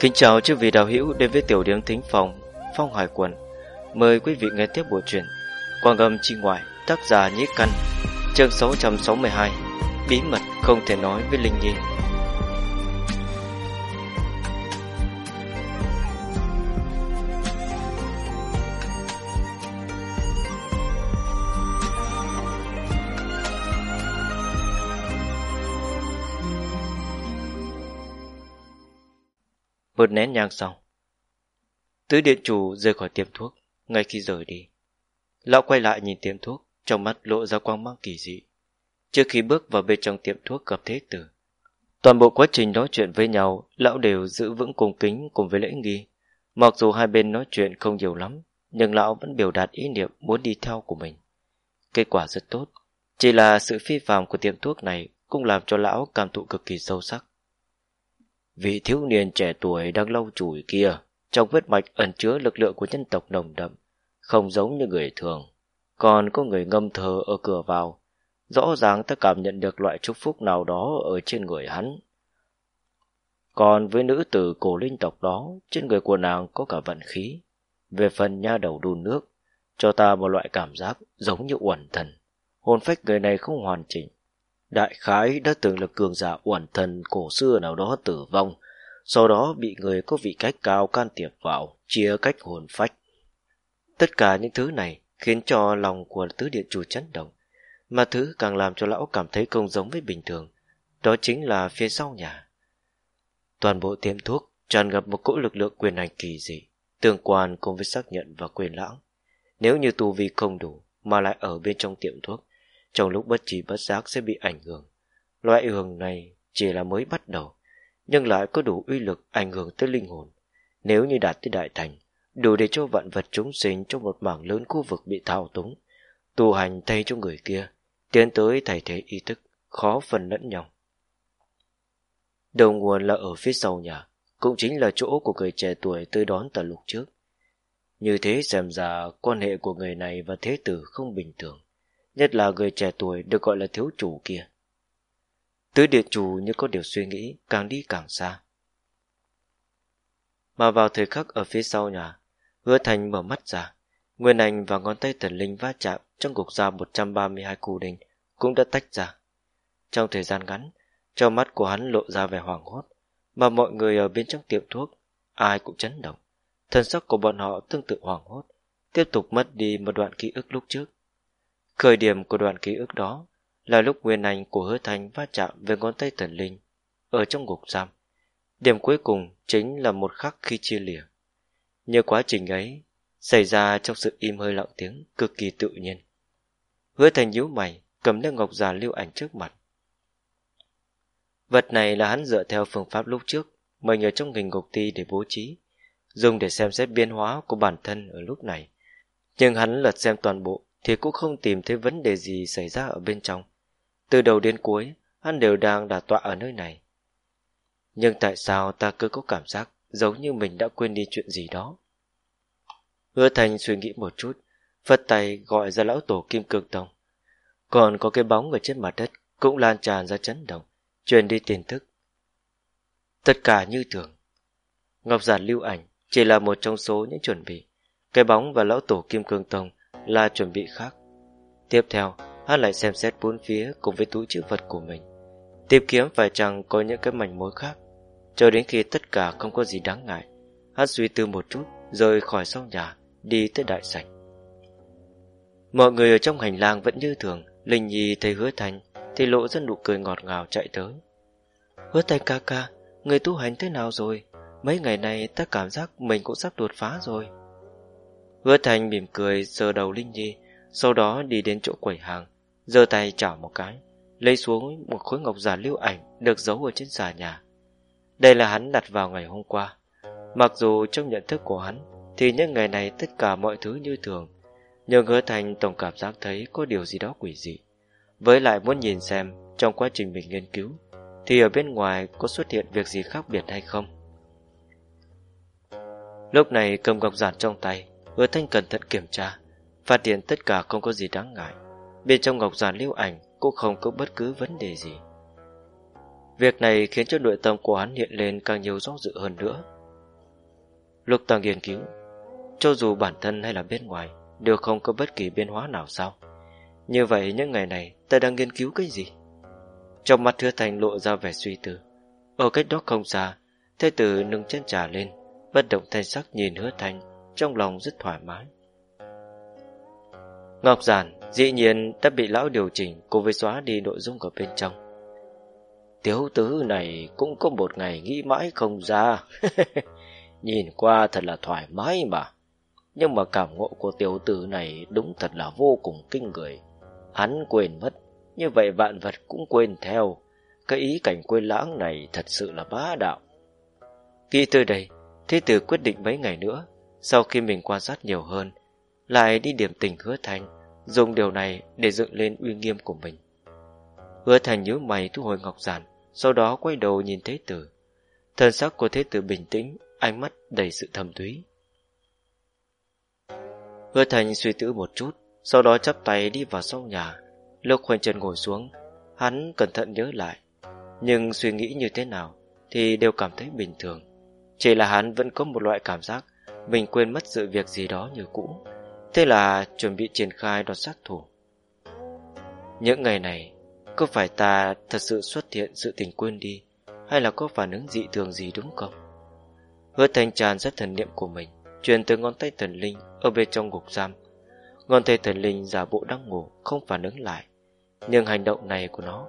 Kính chào chư vị đạo hữu đến với tiểu điểm thính phòng, Phong Hải Quần. Mời quý vị nghe tiếp bộ truyện Quang âm chi ngoại, tác giả Nhĩ Căn, Chương 662 Bí mật không thể nói với Linh Nhi. Một nén nhang sau Tứ điện chủ rời khỏi tiệm thuốc, Ngay khi rời đi. Lão quay lại nhìn tiệm thuốc, Trong mắt lộ ra quang mang kỳ dị. Trước khi bước vào bên trong tiệm thuốc gặp thế tử, Toàn bộ quá trình nói chuyện với nhau, Lão đều giữ vững cung kính cùng với lễ nghi. Mặc dù hai bên nói chuyện không nhiều lắm, Nhưng lão vẫn biểu đạt ý niệm muốn đi theo của mình. Kết quả rất tốt, Chỉ là sự phi phàm của tiệm thuốc này Cũng làm cho lão cảm thụ cực kỳ sâu sắc. Vị thiếu niên trẻ tuổi đang lau chùi kia, trong vết mạch ẩn chứa lực lượng của nhân tộc nồng đậm, không giống như người thường. Còn có người ngâm thơ ở cửa vào, rõ ràng ta cảm nhận được loại chúc phúc nào đó ở trên người hắn. Còn với nữ tử cổ linh tộc đó, trên người của nàng có cả vận khí. Về phần nha đầu đun nước, cho ta một loại cảm giác giống như uẩn thần. Hồn phách người này không hoàn chỉnh, Đại khái đã từng là cường giả uẩn thần cổ xưa nào đó tử vong, sau đó bị người có vị cách cao can thiệp vào, chia cách hồn phách. Tất cả những thứ này khiến cho lòng của tứ điện chủ chấn động, mà thứ càng làm cho lão cảm thấy không giống với bình thường, đó chính là phía sau nhà. Toàn bộ tiệm thuốc tràn ngập một cỗ lực lượng quyền hành kỳ dị, tương quan cùng với xác nhận và quyền lãng. Nếu như tu vi không đủ mà lại ở bên trong tiệm thuốc, trong lúc bất trí bất giác sẽ bị ảnh hưởng. Loại ảnh hưởng này chỉ là mới bắt đầu, nhưng lại có đủ uy lực ảnh hưởng tới linh hồn. Nếu như đạt tới đại thành, đủ để cho vạn vật chúng sinh trong một mảng lớn khu vực bị thao túng, tu hành thay cho người kia, tiến tới thay thế ý thức, khó phần lẫn nhau. Đầu nguồn là ở phía sau nhà, cũng chính là chỗ của người trẻ tuổi tới đón tờ lục trước. Như thế xem ra quan hệ của người này và thế tử không bình thường nhất là người trẻ tuổi được gọi là thiếu chủ kia. Tứ địa chủ như có điều suy nghĩ, càng đi càng xa. Mà vào thời khắc ở phía sau nhà, hứa thành mở mắt ra, Nguyên Anh và ngón tay thần linh va chạm trong cục da 132 cù đình cũng đã tách ra. Trong thời gian ngắn, trong mắt của hắn lộ ra vẻ hoảng hốt, mà mọi người ở bên trong tiệm thuốc, ai cũng chấn động. Thần sắc của bọn họ tương tự hoảng hốt, tiếp tục mất đi một đoạn ký ức lúc trước. Khởi điểm của đoạn ký ức đó là lúc nguyên anh của hứa thành va chạm với ngón tay thần linh ở trong ngục giam. Điểm cuối cùng chính là một khắc khi chia lìa. Như quá trình ấy, xảy ra trong sự im hơi lặng tiếng cực kỳ tự nhiên. Hứa thành nhíu mày, cầm lên ngọc già lưu ảnh trước mặt. Vật này là hắn dựa theo phương pháp lúc trước mình ở trong hình ngục ti để bố trí, dùng để xem xét biến hóa của bản thân ở lúc này. Nhưng hắn lật xem toàn bộ thì cũng không tìm thấy vấn đề gì xảy ra ở bên trong. Từ đầu đến cuối, hắn đều đang đả tọa ở nơi này. Nhưng tại sao ta cứ có cảm giác giống như mình đã quên đi chuyện gì đó? Hứa Thành suy nghĩ một chút, phất tay gọi ra lão tổ Kim Cương Tông. Còn có cái bóng ở trên mặt đất cũng lan tràn ra chấn động, truyền đi tin tức. Tất cả như thường. Ngọc giản lưu ảnh chỉ là một trong số những chuẩn bị. Cái bóng và lão tổ Kim Cương Tông là chuẩn bị khác. Tiếp theo, hắn lại xem xét bốn phía cùng với túi chữ vật của mình. Tìm kiếm phải chăng có những cái mảnh mối khác. Cho đến khi tất cả không có gì đáng ngại, hắn suy tư một chút rời khỏi sau nhà, đi tới đại sảnh. Mọi người ở trong hành lang vẫn như thường, Linh Nhi thấy hứa thành thì lộ ra nụ cười ngọt ngào chạy tới. Hứa thành ca ca, người tu hành thế nào rồi? Mấy ngày này ta cảm giác mình cũng sắp đột phá rồi. Hứa Thành mỉm cười sờ đầu Linh Nhi, sau đó đi đến chỗ quầy hàng, giơ tay chảo một cái, lấy xuống một khối ngọc giả lưu ảnh được giấu ở trên xà nhà. Đây là hắn đặt vào ngày hôm qua. Mặc dù trong nhận thức của hắn thì những ngày này tất cả mọi thứ như thường, nhưng Hứa Thành tổng cảm giác thấy có điều gì đó quỷ dị. Với lại muốn nhìn xem trong quá trình mình nghiên cứu thì ở bên ngoài có xuất hiện việc gì khác biệt hay không. Lúc này cầm ngọc giản trong tay Hứa Thanh cẩn thận kiểm tra, phát hiện tất cả không có gì đáng ngại. Bên trong ngọc giản lưu ảnh cũng không có bất cứ vấn đề gì. Việc này khiến cho nội tâm của hắn hiện lên càng nhiều rõ dự hơn nữa. lục tàng nghiên cứu, cho dù bản thân hay là bên ngoài, đều không có bất kỳ biến hóa nào sao? Như vậy những ngày này ta đang nghiên cứu cái gì? Trong mắt hứa thành lộ ra vẻ suy tư. Ở cách đó không xa, thế tử nâng chân trà lên, bất động thanh sắc nhìn hứa thành, trong lòng rất thoải mái. Ngọc Giản dĩ nhiên đã bị lão điều chỉnh cùng với xóa đi nội dung ở bên trong. Tiếu tứ này cũng có một ngày nghĩ mãi không ra. Nhìn qua thật là thoải mái mà. Nhưng mà cảm ngộ của tiểu tử này đúng thật là vô cùng kinh người. Hắn quên mất, như vậy vạn vật cũng quên theo. Cái ý cảnh quên lãng này thật sự là bá đạo. Nghĩ tới đây, thế tử quyết định mấy ngày nữa, sau khi mình quan sát nhiều hơn, lại đi điểm tình hứa thành, dùng điều này để dựng lên uy nghiêm của mình. Hứa thành nhớ mày thu hồi ngọc giản, sau đó quay đầu nhìn thế tử. Thần sắc của thế tử bình tĩnh, ánh mắt đầy sự thầm thúy. Hứa thành suy tư một chút, sau đó chắp tay đi vào sau nhà. Lúc khoanh chân ngồi xuống, hắn cẩn thận nhớ lại. Nhưng suy nghĩ như thế nào thì đều cảm thấy bình thường. Chỉ là hắn vẫn có một loại cảm giác mình quên mất sự việc gì đó như cũ. Thế là chuẩn bị triển khai đòn sát thủ. Những ngày này, có phải ta thật sự xuất hiện sự tình quên đi, hay là có phản ứng dị thường gì đúng không? Hứa thành tràn rất thần niệm của mình, truyền từ ngón tay thần linh ở bên trong ngục giam. Ngón tay thần linh giả bộ đang ngủ, không phản ứng lại. Nhưng hành động này của nó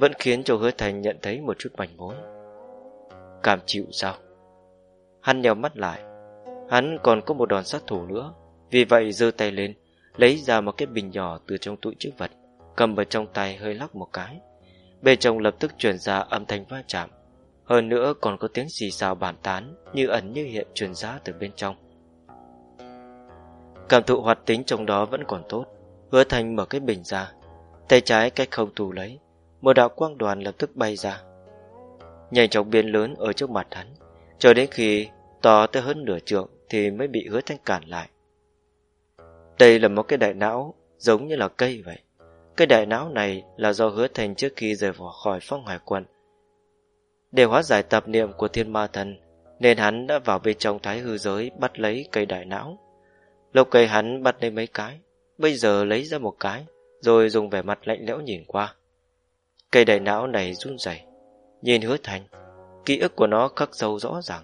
vẫn khiến cho hứa thành nhận thấy một chút manh mối. Cảm chịu sao? Hắn nhèo mắt lại. Hắn còn có một đòn sát thủ nữa, vì vậy giơ tay lên, lấy ra một cái bình nhỏ từ trong túi chữ vật, cầm vào trong tay hơi lắc một cái. Bên trong lập tức truyền ra âm thanh va chạm. Hơn nữa còn có tiếng xì xào bàn tán như ẩn như hiện truyền ra từ bên trong. Cảm thụ hoạt tính trong đó vẫn còn tốt. Hứa thành mở cái bình ra. Tay trái cách không tù lấy. Một đạo quang đoàn lập tức bay ra. Nhanh chóng biến lớn ở trước mặt hắn. Cho đến khi to tới hơn nửa trượng thì mới bị hứa thanh cản lại. Đây là một cái đại não giống như là cây vậy. Cái đại não này là do hứa thành trước khi rời khỏi phong hải quận. Để hóa giải tập niệm của thiên ma thần, nên hắn đã vào bên trong thái hư giới bắt lấy cây đại não. Lộc cây hắn bắt lấy mấy cái, bây giờ lấy ra một cái, rồi dùng vẻ mặt lạnh lẽo nhìn qua. Cây đại não này run rẩy, nhìn hứa thành, ký ức của nó khắc sâu rõ ràng,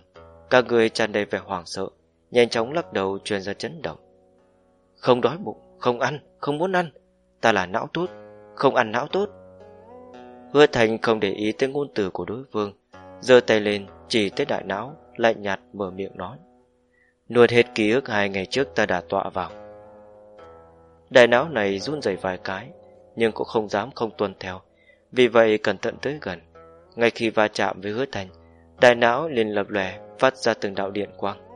cả người tràn đầy vẻ hoảng sợ, nhanh chóng lắc đầu truyền ra chấn động. Không đói bụng, không ăn, không muốn ăn, ta là não tốt, không ăn não tốt. Hứa thành không để ý tới ngôn từ của đối phương, giơ tay lên chỉ tới đại não, lạnh nhạt mở miệng nói. Nuốt hết ký ức hai ngày trước ta đã tọa vào. Đại não này run rẩy vài cái, nhưng cũng không dám không tuân theo, vì vậy cẩn thận tới gần. Ngay khi va chạm với hứa thành, đại não liền lập lòe phát ra từng đạo điện quang.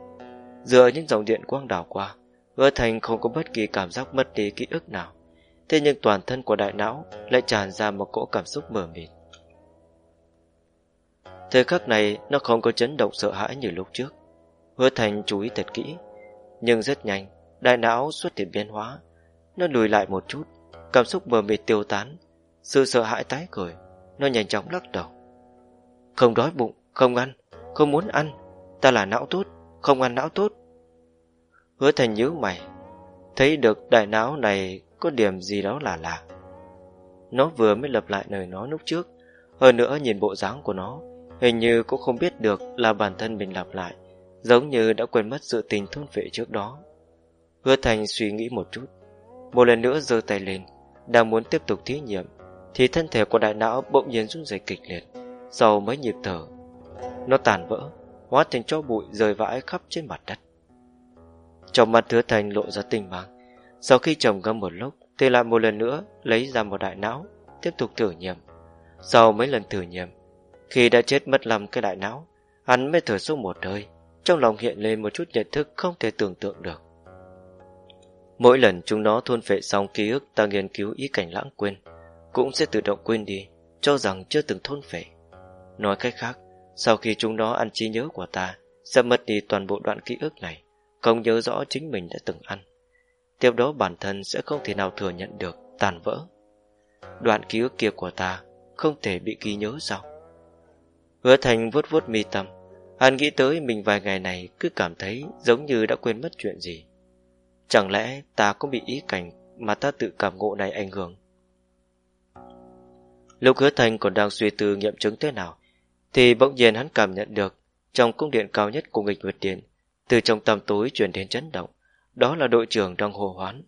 Dựa những dòng điện quang đảo qua, hứa thành không có bất kỳ cảm giác mất đi ký ức nào. Thế nhưng toàn thân của đại não lại tràn ra một cỗ cảm xúc mờ mịt. Thời khắc này nó không có chấn động sợ hãi như lúc trước. Hứa thành chú ý thật kỹ, nhưng rất nhanh, đại não xuất hiện biến hóa. Nó lùi lại một chút, cảm xúc mờ mịt tiêu tán, sự sợ hãi tái khởi, nó nhanh chóng lắc đầu. Không đói bụng, không ăn, không muốn ăn, ta là não tốt, không ăn não tốt. Hứa thành nhíu mày, thấy được đại não này có điểm gì đó là lạ. Nó vừa mới lập lại lời nói lúc trước, hơn nữa nhìn bộ dáng của nó, hình như cũng không biết được là bản thân mình lặp lại, giống như đã quên mất sự tình thôn vệ trước đó. Hứa Thành suy nghĩ một chút, một lần nữa giơ tay lên, đang muốn tiếp tục thí nghiệm, thì thân thể của đại não bỗng nhiên run rẩy kịch liệt, sau mấy nhịp thở, nó tàn vỡ, hóa thành cho bụi rơi vãi khắp trên mặt đất. Trong mắt Hứa Thành lộ ra tình mang, sau khi trầm ngâm một lúc, thì lại một lần nữa lấy ra một đại não, tiếp tục thử nghiệm. Sau mấy lần thử nghiệm, khi đã chết mất lầm cái đại não, hắn mới thở xuống một hơi, trong lòng hiện lên một chút nhận thức không thể tưởng tượng được. Mỗi lần chúng nó thôn phệ xong ký ức ta nghiên cứu ý cảnh lãng quên, cũng sẽ tự động quên đi, cho rằng chưa từng thôn phệ. Nói cách khác, sau khi chúng nó ăn trí nhớ của ta, sẽ mất đi toàn bộ đoạn ký ức này, không nhớ rõ chính mình đã từng ăn. Tiếp đó bản thân sẽ không thể nào thừa nhận được, tàn vỡ. Đoạn ký ức kia của ta không thể bị ghi nhớ sao? Hứa thành vuốt vuốt mi tâm, Hắn nghĩ tới mình vài ngày này cứ cảm thấy giống như đã quên mất chuyện gì. Chẳng lẽ ta cũng bị ý cảnh mà ta tự cảm ngộ này ảnh hưởng? Lúc hứa thành còn đang suy tư nghiệm chứng thế nào, thì bỗng nhiên hắn cảm nhận được trong cung điện cao nhất của nghịch nguyệt điện, từ trong tầm tối truyền đến chấn động, đó là đội trưởng đang hồ hoán.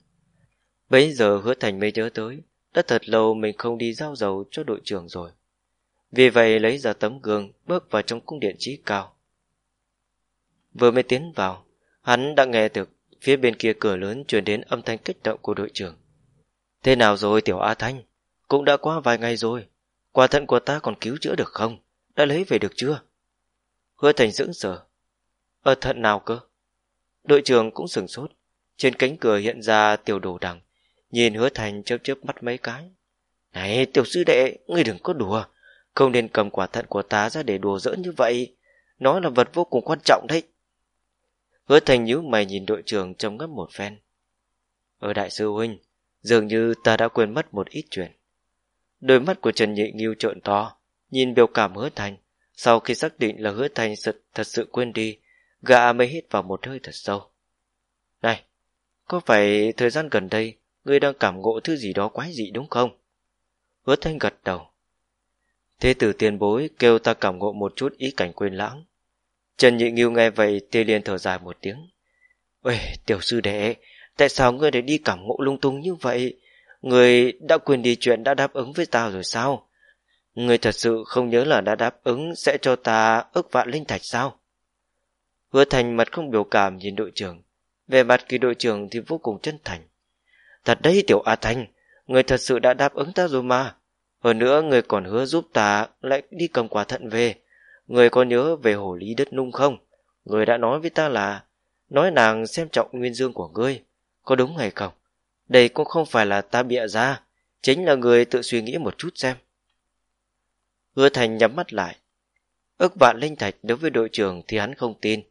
Bấy giờ hứa thành mới nhớ tới, đã thật lâu mình không đi giao dầu cho đội trưởng rồi. Vì vậy lấy ra tấm gương bước vào trong cung điện trí cao. Vừa mới tiến vào, hắn đã nghe được phía bên kia cửa lớn truyền đến âm thanh kích động của đội trưởng. Thế nào rồi tiểu A Thanh? Cũng đã qua vài ngày rồi. Quả thận của ta còn cứu chữa được không? Đã lấy về được chưa? Hứa thành dưỡng sở. Ở thận nào cơ? Đội trưởng cũng sừng sốt. Trên cánh cửa hiện ra tiểu đồ đằng. Nhìn hứa thành chớp chớp mắt mấy cái. Này tiểu sư đệ, ngươi đừng có đùa. Không nên cầm quả thận của ta ra để đùa giỡn như vậy. Nó là vật vô cùng quan trọng đấy. Hứa thành nhíu mày nhìn đội trưởng trông ngấp một phen. Ở đại sư huynh, dường như ta đã quên mất một ít chuyện. Đôi mắt của Trần Nhị Nghiêu trợn to, nhìn biểu cảm hứa thành. Sau khi xác định là hứa thành thật, thật sự quên đi, gã mới hít vào một hơi thật sâu. Này, có phải thời gian gần đây ngươi đang cảm ngộ thứ gì đó quái dị đúng không? Hứa thanh gật đầu. Thế tử tiền bối kêu ta cảm ngộ một chút ý cảnh quên lãng. Trần Nhị Nghiêu nghe vậy tê liền thở dài một tiếng. Ôi, tiểu sư đệ, tại sao ngươi lại đi cảm ngộ lung tung như vậy? Ngươi đã quên đi chuyện đã đáp ứng với ta rồi sao? Người thật sự không nhớ là đã đáp ứng sẽ cho ta ức vạn linh thạch sao? Hứa thành mặt không biểu cảm nhìn đội trưởng. Về mặt kỳ đội trưởng thì vô cùng chân thành. Thật đấy tiểu A Thanh, người thật sự đã đáp ứng ta rồi mà. Hơn nữa người còn hứa giúp ta lại đi cầm quả thận về. Người có nhớ về hồ lý đất nung không? Người đã nói với ta là nói nàng xem trọng nguyên dương của ngươi. Có đúng hay không? Đây cũng không phải là ta bịa ra, chính là người tự suy nghĩ một chút xem. Hứa Thành nhắm mắt lại. Ước vạn linh thạch đối với đội trưởng thì hắn không tin.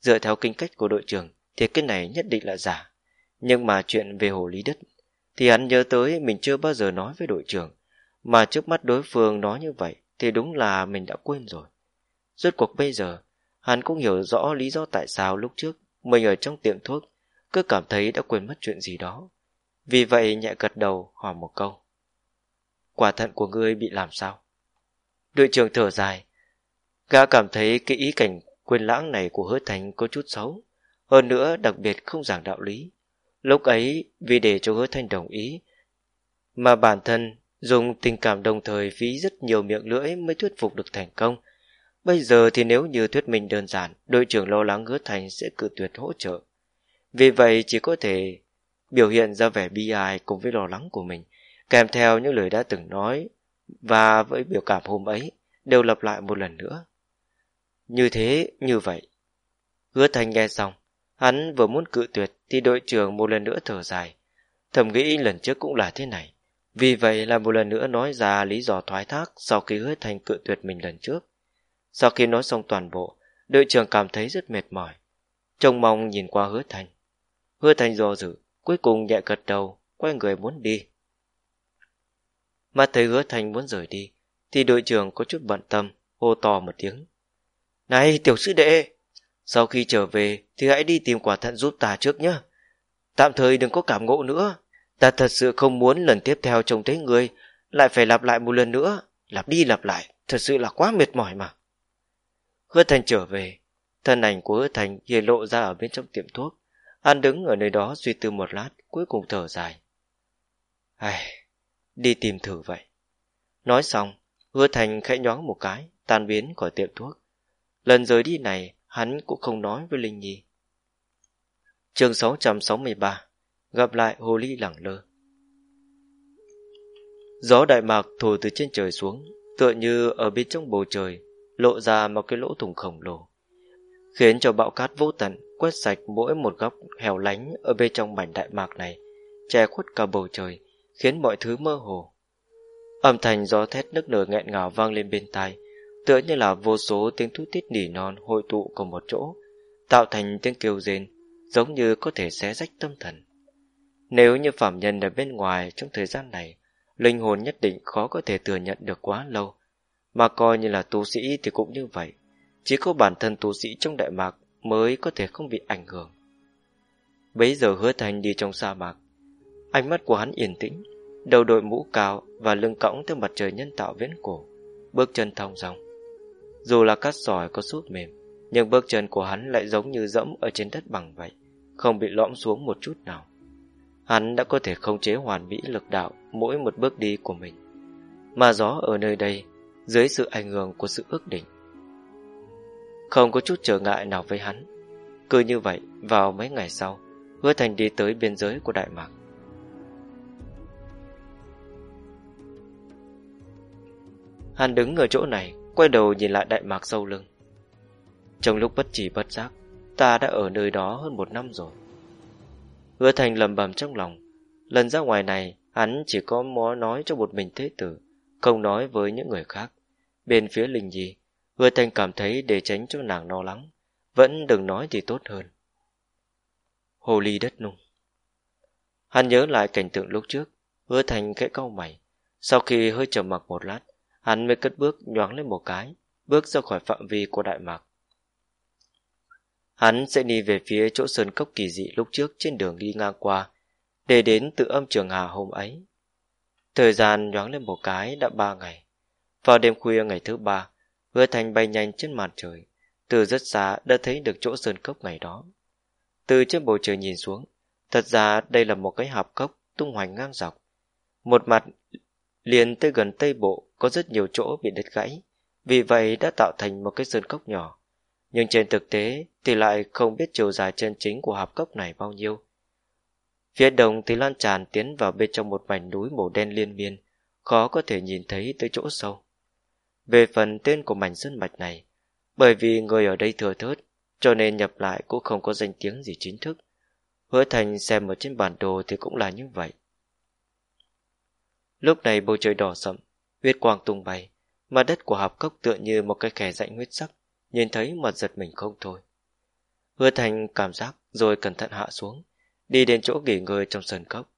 Dựa theo kinh cách của đội trưởng thì cái này nhất định là giả. Nhưng mà chuyện về hồ lý đất thì hắn nhớ tới mình chưa bao giờ nói với đội trưởng. Mà trước mắt đối phương nói như vậy thì đúng là mình đã quên rồi. Rốt cuộc bây giờ, hắn cũng hiểu rõ lý do tại sao lúc trước mình ở trong tiệm thuốc cứ cảm thấy đã quên mất chuyện gì đó. Vì vậy nhẹ gật đầu hỏi một câu. Quả thận của ngươi bị làm sao? Đội trưởng thở dài. Gã cảm thấy cái ý cảnh quên lãng này của hứa thành có chút xấu. Hơn nữa đặc biệt không giảng đạo lý. Lúc ấy vì để cho hứa thành đồng ý mà bản thân dùng tình cảm đồng thời phí rất nhiều miệng lưỡi mới thuyết phục được thành công. Bây giờ thì nếu như thuyết minh đơn giản, đội trưởng lo lắng hứa thành sẽ cự tuyệt hỗ trợ. Vì vậy chỉ có thể biểu hiện ra vẻ bi ai cùng với lo lắng của mình, kèm theo những lời đã từng nói và với biểu cảm hôm ấy đều lặp lại một lần nữa. Như thế, như vậy. Hứa thành nghe xong, hắn vừa muốn cự tuyệt thì đội trưởng một lần nữa thở dài. Thầm nghĩ lần trước cũng là thế này. Vì vậy là một lần nữa nói ra lý do thoái thác sau khi hứa thành cự tuyệt mình lần trước. Sau khi nói xong toàn bộ, đội trưởng cảm thấy rất mệt mỏi. Trông mong nhìn qua hứa thành. Hứa thành do dự, cuối cùng nhẹ gật đầu, quay người muốn đi. Mà thấy hứa thành muốn rời đi, thì đội trưởng có chút bận tâm, hô to một tiếng. Này tiểu sư đệ, sau khi trở về thì hãy đi tìm quả thận giúp ta trước nhé. Tạm thời đừng có cảm ngộ nữa. Ta thật sự không muốn lần tiếp theo trông thấy người lại phải lặp lại một lần nữa. Lặp đi lặp lại, thật sự là quá mệt mỏi mà. Hứa Thành trở về, thân ảnh của Hứa Thành hiện lộ ra ở bên trong tiệm thuốc. An đứng ở nơi đó suy tư một lát, cuối cùng thở dài. Ai, đi tìm thử vậy. Nói xong, Hứa Thành khẽ nhón một cái, tan biến khỏi tiệm thuốc. Lần rời đi này, hắn cũng không nói với Linh Nhi. chương 663 Gặp lại Hồ Ly lẳng lơ Gió đại mạc thổi từ trên trời xuống, tựa như ở bên trong bầu trời, lộ ra một cái lỗ thủng khổng lồ, khiến cho bão cát vô tận quét sạch mỗi một góc hẻo lánh ở bên trong mảnh đại mạc này, che khuất cả bầu trời, khiến mọi thứ mơ hồ. Âm thanh gió thét nức nở nghẹn ngào vang lên bên tai, tựa như là vô số tiếng thút tít nỉ non hội tụ cùng một chỗ, tạo thành tiếng kêu rên, giống như có thể xé rách tâm thần. Nếu như phạm nhân ở bên ngoài trong thời gian này, linh hồn nhất định khó có thể thừa nhận được quá lâu, mà coi như là tu sĩ thì cũng như vậy. chỉ có bản thân tu sĩ trong Đại Mạc mới có thể không bị ảnh hưởng. Bấy giờ hứa thành đi trong sa mạc, ánh mắt của hắn yên tĩnh, đầu đội mũ cao và lưng cõng theo mặt trời nhân tạo viễn cổ, bước chân thong dong. Dù là cát sỏi có sút mềm, nhưng bước chân của hắn lại giống như dẫm ở trên đất bằng vậy, không bị lõm xuống một chút nào. Hắn đã có thể khống chế hoàn mỹ lực đạo mỗi một bước đi của mình. Mà gió ở nơi đây, dưới sự ảnh hưởng của sự ước định, không có chút trở ngại nào với hắn. Cứ như vậy, vào mấy ngày sau, Hứa Thành đi tới biên giới của Đại Mạc. Hắn đứng ở chỗ này, quay đầu nhìn lại Đại Mạc sâu lưng. Trong lúc bất chỉ bất giác, ta đã ở nơi đó hơn một năm rồi. Hứa Thành lầm bầm trong lòng. Lần ra ngoài này, hắn chỉ có mó nói cho một mình thế tử, không nói với những người khác. Bên phía Linh Nhi, Hứa Thành cảm thấy để tránh cho nàng lo lắng, vẫn đừng nói thì tốt hơn. Hồ ly đất nung Hắn nhớ lại cảnh tượng lúc trước, Hứa Thành khẽ cau mày. Sau khi hơi trầm mặc một lát, hắn mới cất bước nhoáng lên một cái, bước ra khỏi phạm vi của Đại Mạc. Hắn sẽ đi về phía chỗ sơn cốc kỳ dị lúc trước trên đường đi ngang qua, để đến tự âm trường hà hôm ấy. Thời gian nhoáng lên một cái đã ba ngày. Vào đêm khuya ngày thứ ba, hứa thành bay nhanh trên màn trời, từ rất xa đã thấy được chỗ sơn cốc ngày đó. Từ trên bầu trời nhìn xuống, thật ra đây là một cái hạp cốc tung hoành ngang dọc. Một mặt liền tới gần tây bộ có rất nhiều chỗ bị đứt gãy, vì vậy đã tạo thành một cái sơn cốc nhỏ nhưng trên thực tế thì lại không biết chiều dài chân chính của hạp cốc này bao nhiêu. Phía đông thì lan tràn tiến vào bên trong một mảnh núi màu đen liên miên, khó có thể nhìn thấy tới chỗ sâu. Về phần tên của mảnh sơn mạch này, bởi vì người ở đây thừa thớt, cho nên nhập lại cũng không có danh tiếng gì chính thức. Hứa thành xem ở trên bản đồ thì cũng là như vậy. Lúc này bầu trời đỏ sậm, huyết quang tung bay, mà đất của hạp cốc tựa như một cái kẻ rãnh huyết sắc, nhìn thấy mà giật mình không thôi. Hứa thành cảm giác rồi cẩn thận hạ xuống, đi đến chỗ nghỉ ngơi trong sân cốc.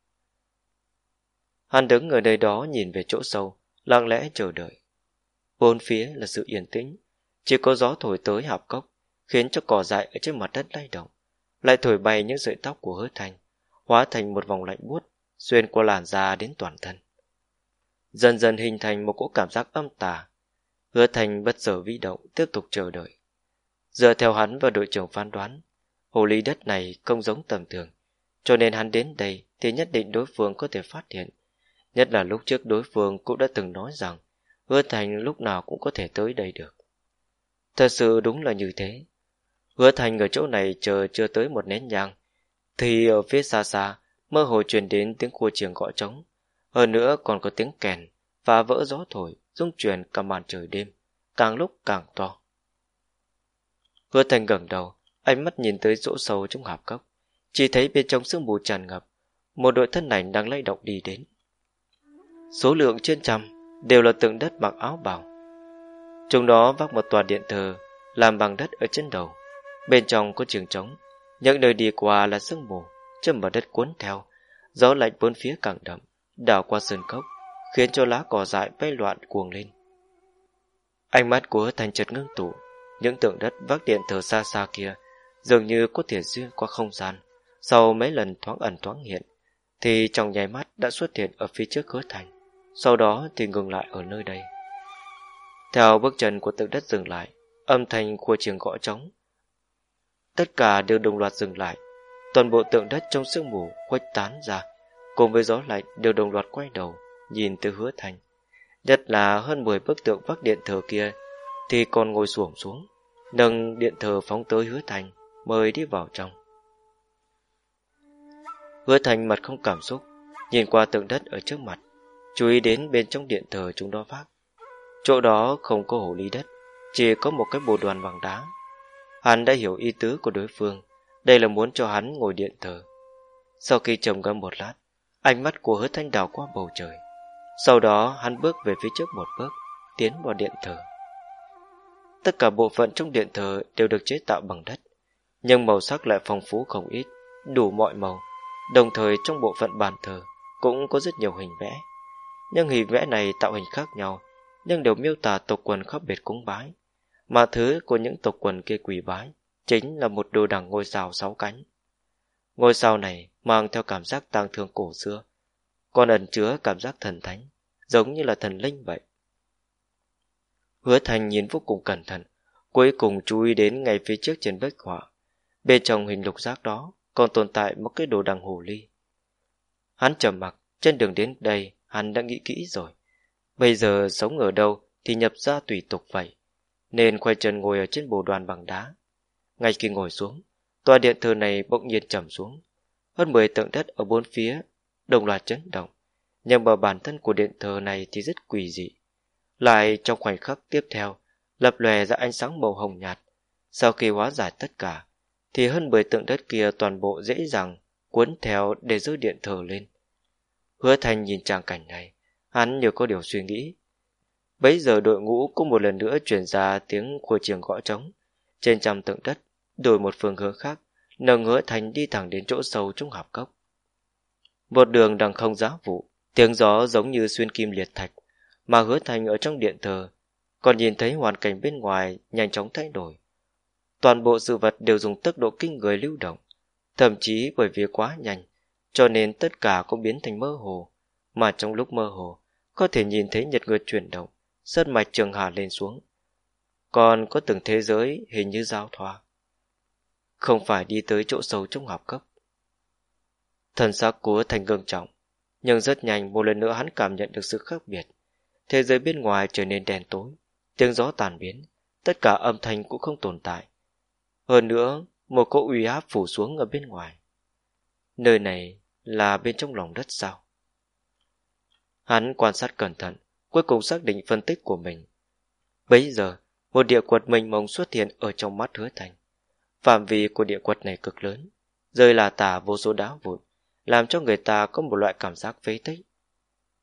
Hắn đứng ở đây đó nhìn về chỗ sâu, lặng lẽ chờ đợi. Bốn phía là sự yên tĩnh, chỉ có gió thổi tới hạp cốc, khiến cho cỏ dại ở trên mặt đất lay động, lại thổi bay những sợi tóc của hứa thành, hóa thành một vòng lạnh buốt, xuyên qua làn da đến toàn thân. Dần dần hình thành một cỗ cảm giác âm tà, Hứa Thành bất sở vi động tiếp tục chờ đợi. Dựa theo hắn và đội trưởng phán đoán, hồ ly đất này không giống tầm thường, cho nên hắn đến đây thì nhất định đối phương có thể phát hiện. Nhất là lúc trước đối phương cũng đã từng nói rằng Hứa Thành lúc nào cũng có thể tới đây được. Thật sự đúng là như thế. Hứa Thành ở chỗ này chờ chưa tới một nén nhang, thì ở phía xa xa mơ hồ truyền đến tiếng cua chiêng gõ trống. Hơn nữa còn có tiếng kèn và vỡ gió thổi rung chuyển cả màn trời đêm, càng lúc càng to. Hứa thành gần đầu, ánh mắt nhìn tới chỗ sâu trong hạp cốc, chỉ thấy bên trong sương mù tràn ngập, một đội thân ảnh đang lay động đi đến. Số lượng trên trăm đều là tượng đất mặc áo bào. Trong đó vác một tòa điện thờ làm bằng đất ở trên đầu, bên trong có trường trống, những nơi đi qua là sương mù, chân vào đất cuốn theo, gió lạnh bốn phía càng đậm, đảo qua sườn cốc, khiến cho lá cỏ dại bay loạn cuồng lên. Ánh mắt của thành chợt ngưng tụ, những tượng đất vác điện thờ xa xa kia dường như có thể xuyên qua không gian. Sau mấy lần thoáng ẩn thoáng hiện, thì trong nháy mắt đã xuất hiện ở phía trước hứa thành, sau đó thì ngừng lại ở nơi đây. Theo bước chân của tượng đất dừng lại, âm thanh của trường gõ trống. Tất cả đều đồng loạt dừng lại, toàn bộ tượng đất trong sương mù khuếch tán ra, cùng với gió lạnh đều đồng loạt quay đầu, nhìn từ hứa thành. Nhất là hơn 10 bức tượng vác điện thờ kia thì còn ngồi xuồng xuống, nâng điện thờ phóng tới hứa thành, mời đi vào trong. Hứa thành mặt không cảm xúc, nhìn qua tượng đất ở trước mặt, chú ý đến bên trong điện thờ chúng đó vác. Chỗ đó không có hồ ly đất, chỉ có một cái bồ đoàn bằng đá. Hắn đã hiểu ý tứ của đối phương, đây là muốn cho hắn ngồi điện thờ. Sau khi trầm ngâm một lát, ánh mắt của hứa thanh đảo qua bầu trời. Sau đó hắn bước về phía trước một bước, tiến vào điện thờ. Tất cả bộ phận trong điện thờ đều được chế tạo bằng đất, nhưng màu sắc lại phong phú không ít, đủ mọi màu. Đồng thời trong bộ phận bàn thờ cũng có rất nhiều hình vẽ. Nhưng hình vẽ này tạo hình khác nhau, nhưng đều miêu tả tộc quần khác biệt cúng bái. mà thứ của những tộc quần kia quỳ bái chính là một đồ đằng ngôi sao sáu cánh. Ngôi sao này mang theo cảm giác tang thương cổ xưa, còn ẩn chứa cảm giác thần thánh, giống như là thần linh vậy. Hứa Thành nhìn vô cùng cẩn thận, cuối cùng chú ý đến ngay phía trước trên bếch họa. Bên trong hình lục giác đó còn tồn tại một cái đồ đằng hồ ly. Hắn trầm mặc, trên đường đến đây hắn đã nghĩ kỹ rồi. Bây giờ sống ở đâu thì nhập ra tùy tục vậy, nên quay chân ngồi ở trên bồ đoàn bằng đá. Ngay khi ngồi xuống, tòa điện thờ này bỗng nhiên trầm xuống. Hơn 10 tượng đất ở bốn phía, đồng loạt chấn động. Nhưng mà bản thân của điện thờ này thì rất quỷ dị. Lại trong khoảnh khắc tiếp theo, lập lòe ra ánh sáng màu hồng nhạt. Sau khi hóa giải tất cả, thì hơn 10 tượng đất kia toàn bộ dễ dàng cuốn theo để giữ điện thờ lên. Hứa Thành nhìn trang cảnh này, hắn như có điều suy nghĩ. Bấy giờ đội ngũ cũng một lần nữa chuyển ra tiếng của trường gõ trống. Trên trăm tượng đất, đổi một phương hướng khác, nâng hứa Thành đi thẳng đến chỗ sâu trong hạp cốc. Một đường đằng không giá vụ, tiếng gió giống như xuyên kim liệt thạch, mà hứa Thành ở trong điện thờ, còn nhìn thấy hoàn cảnh bên ngoài nhanh chóng thay đổi. Toàn bộ sự vật đều dùng tốc độ kinh người lưu động, thậm chí bởi vì quá nhanh, cho nên tất cả cũng biến thành mơ hồ, mà trong lúc mơ hồ, có thể nhìn thấy nhật nguyệt chuyển động, sơn mạch trường hà lên xuống. Còn có từng thế giới hình như giao thoa. Không phải đi tới chỗ sâu trong học cấp. Thần sắc của thành gương trọng, nhưng rất nhanh một lần nữa hắn cảm nhận được sự khác biệt. Thế giới bên ngoài trở nên đen tối, tiếng gió tàn biến, tất cả âm thanh cũng không tồn tại. Hơn nữa, một cỗ uy áp phủ xuống ở bên ngoài. Nơi này là bên trong lòng đất sao? Hắn quan sát cẩn thận, cuối cùng xác định phân tích của mình. Bấy giờ, một địa quật mênh mông xuất hiện ở trong mắt hứa thành. Phạm vi của địa quật này cực lớn, rơi là tả vô số đá vụn, làm cho người ta có một loại cảm giác phế tích.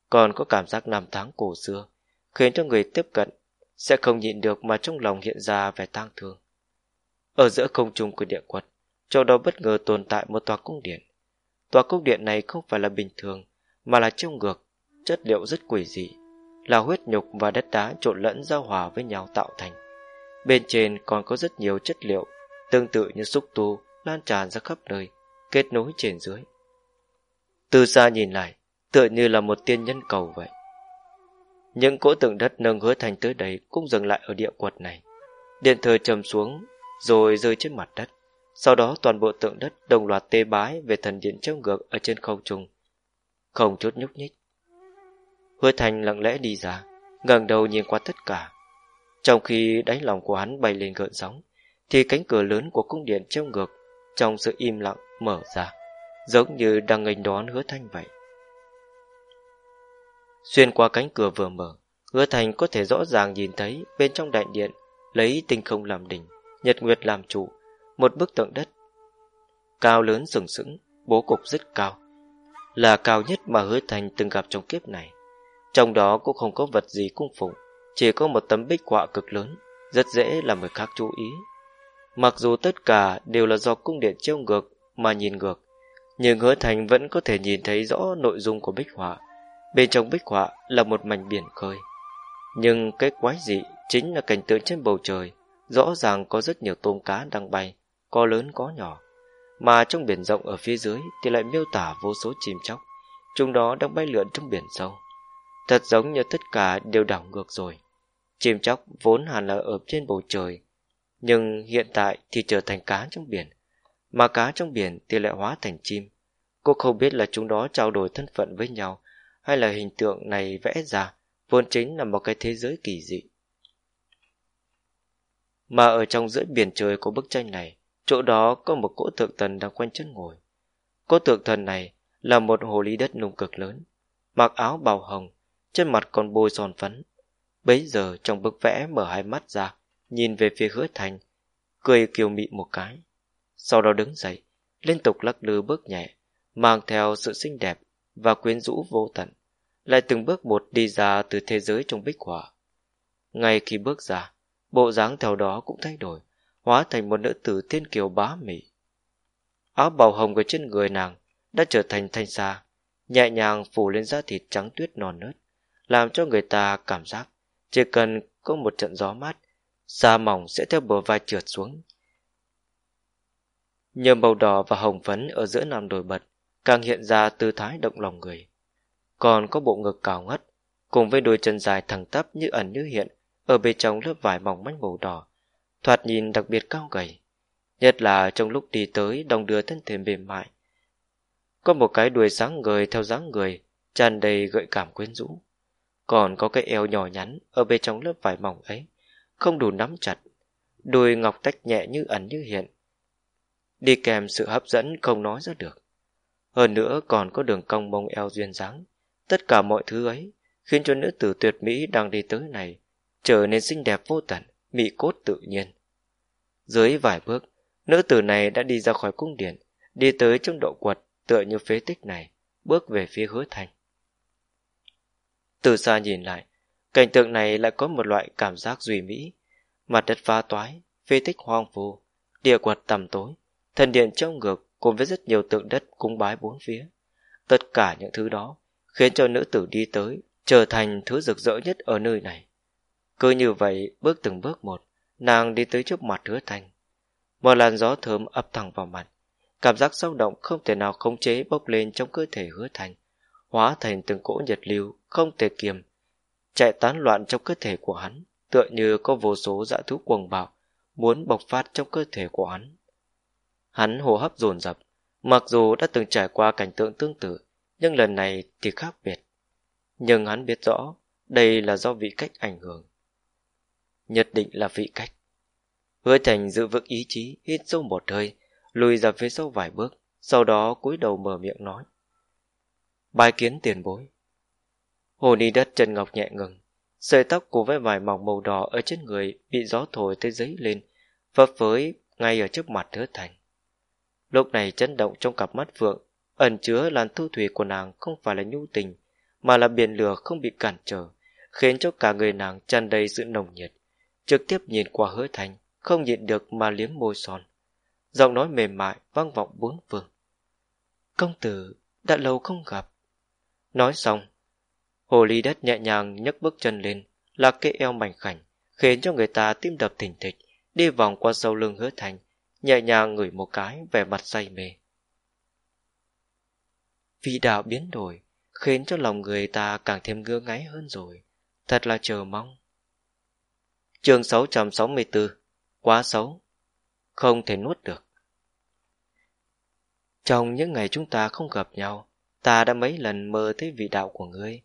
Còn có cảm giác năm tháng cổ xưa, khiến cho người tiếp cận sẽ không nhịn được mà trong lòng hiện ra vẻ tang thương. Ở giữa không trung của địa quật, chỗ đó bất ngờ tồn tại một tòa cung điện. Tòa cung điện này không phải là bình thường, mà là trông ngược, chất liệu rất quỷ dị, là huyết nhục và đất đá trộn lẫn giao hòa với nhau tạo thành. Bên trên còn có rất nhiều chất liệu, tương tự như xúc tu, lan tràn ra khắp nơi, kết nối trên dưới. Từ xa nhìn lại, tựa như là một tiên nhân cầu vậy. Những cỗ tượng đất nâng hứa thành tới đây cũng dừng lại ở địa quật này. Điện thờ trầm xuống, rồi rơi trên mặt đất. Sau đó toàn bộ tượng đất đồng loạt tê bái về thần điện treo ngược ở trên không trung. Không chút nhúc nhích. Hứa thành lặng lẽ đi ra, ngẩng đầu nhìn qua tất cả. Trong khi đáy lòng của hắn bay lên gợn sóng, thì cánh cửa lớn của cung điện treo ngược trong sự im lặng mở ra, giống như đang nghênh đón hứa thanh vậy. Xuyên qua cánh cửa vừa mở, hứa thành có thể rõ ràng nhìn thấy bên trong đại điện lấy tinh không làm đỉnh, nhật nguyệt làm trụ, một bức tượng đất cao lớn sừng sững, bố cục rất cao, là cao nhất mà hứa thành từng gặp trong kiếp này. Trong đó cũng không có vật gì cung phụng, chỉ có một tấm bích họa cực lớn, rất dễ làm người khác chú ý. Mặc dù tất cả đều là do cung điện treo ngược mà nhìn ngược, nhưng hứa thành vẫn có thể nhìn thấy rõ nội dung của bích họa. Bên trong bích họa là một mảnh biển khơi. Nhưng cái quái dị chính là cảnh tượng trên bầu trời, rõ ràng có rất nhiều tôm cá đang bay, có lớn có nhỏ. Mà trong biển rộng ở phía dưới thì lại miêu tả vô số chim chóc, chúng đó đang bay lượn trong biển sâu. Thật giống như tất cả đều đảo ngược rồi. Chim chóc vốn hẳn là ở trên bầu trời, nhưng hiện tại thì trở thành cá trong biển, mà cá trong biển thì lại hóa thành chim. Cô không biết là chúng đó trao đổi thân phận với nhau, hay là hình tượng này vẽ ra, vốn chính là một cái thế giới kỳ dị. Mà ở trong giữa biển trời của bức tranh này, chỗ đó có một cỗ tượng thần đang quanh chân ngồi. Cỗ tượng thần này là một hồ ly đất nung cực lớn, mặc áo bào hồng, trên mặt còn bôi son phấn. Bấy giờ trong bức vẽ mở hai mắt ra, nhìn về phía hứa thành, cười kiều mị một cái. Sau đó đứng dậy, liên tục lắc lư bước nhẹ, mang theo sự xinh đẹp và quyến rũ vô tận, lại từng bước một đi ra từ thế giới trong bích hỏa Ngay khi bước ra, bộ dáng theo đó cũng thay đổi, hóa thành một nữ tử thiên kiều bá mỹ. Áo bào hồng ở trên người nàng đã trở thành thanh xa, nhẹ nhàng phủ lên da thịt trắng tuyết non nớt, làm cho người ta cảm giác chỉ cần có một trận gió mát da mỏng sẽ theo bờ vai trượt xuống. Nhờ màu đỏ và hồng phấn ở giữa nằm nổi bật, càng hiện ra tư thái động lòng người. Còn có bộ ngực cao ngất, cùng với đôi chân dài thẳng tắp như ẩn như hiện ở bên trong lớp vải mỏng manh màu đỏ, thoạt nhìn đặc biệt cao gầy. Nhất là trong lúc đi tới đồng đưa thân thể mềm mại. Có một cái đuôi sáng người theo dáng người, tràn đầy gợi cảm quyến rũ. Còn có cái eo nhỏ nhắn ở bên trong lớp vải mỏng ấy, không đủ nắm chặt. đôi ngọc tách nhẹ như ẩn như hiện. Đi kèm sự hấp dẫn không nói ra được. Hơn nữa còn có đường cong mông eo duyên dáng. Tất cả mọi thứ ấy khiến cho nữ tử tuyệt mỹ đang đi tới này trở nên xinh đẹp vô tận, mị cốt tự nhiên. Dưới vài bước, nữ tử này đã đi ra khỏi cung điện, đi tới trong độ quật tựa như phế tích này, bước về phía hứa thành. Từ xa nhìn lại, cảnh tượng này lại có một loại cảm giác duy mỹ. Mặt đất pha toái, phế tích hoang phù, địa quật tầm tối, thần điện trong ngược cùng với rất nhiều tượng đất cúng bái bốn phía. Tất cả những thứ đó khiến cho nữ tử đi tới trở thành thứ rực rỡ nhất ở nơi này. Cứ như vậy, bước từng bước một, nàng đi tới trước mặt hứa thành. Một làn gió thơm ập thẳng vào mặt. Cảm giác sâu động không thể nào khống chế bốc lên trong cơ thể hứa thành. Hóa thành từng cỗ nhật lưu, không thể kiềm. Chạy tán loạn trong cơ thể của hắn, tựa như có vô số dã thú cuồng bạo, muốn bộc phát trong cơ thể của hắn. Hắn hô hấp dồn dập, mặc dù đã từng trải qua cảnh tượng tương tự, nhưng lần này thì khác biệt. Nhưng hắn biết rõ, đây là do vị cách ảnh hưởng nhất định là vị cách. Hứa thành giữ vững ý chí, hít sâu một hơi, lùi ra phía sau vài bước, sau đó cúi đầu mở miệng nói. Bài kiến tiền bối. Hồ ni đất chân ngọc nhẹ ngừng, sợi tóc cùng với vài mỏng màu đỏ ở trên người bị gió thổi tới giấy lên, phấp phới ngay ở trước mặt hứa thành. Lúc này chấn động trong cặp mắt phượng, ẩn chứa làn thu thủy của nàng không phải là nhu tình, mà là biển lửa không bị cản trở, khiến cho cả người nàng tràn đầy sự nồng nhiệt trực tiếp nhìn qua hứa thành, không nhịn được mà liếm môi son. Giọng nói mềm mại vang vọng bốn phương. Công tử, đã lâu không gặp. Nói xong, hồ ly đất nhẹ nhàng nhấc bước chân lên, là cái eo mảnh khảnh, khiến cho người ta tim đập thình thịch, đi vòng qua sau lưng hứa thành, nhẹ nhàng ngửi một cái vẻ mặt say mê. Vị đạo biến đổi, khiến cho lòng người ta càng thêm ngứa ngáy hơn rồi. Thật là chờ mong chương 664 Quá xấu Không thể nuốt được Trong những ngày chúng ta không gặp nhau Ta đã mấy lần mơ thấy vị đạo của ngươi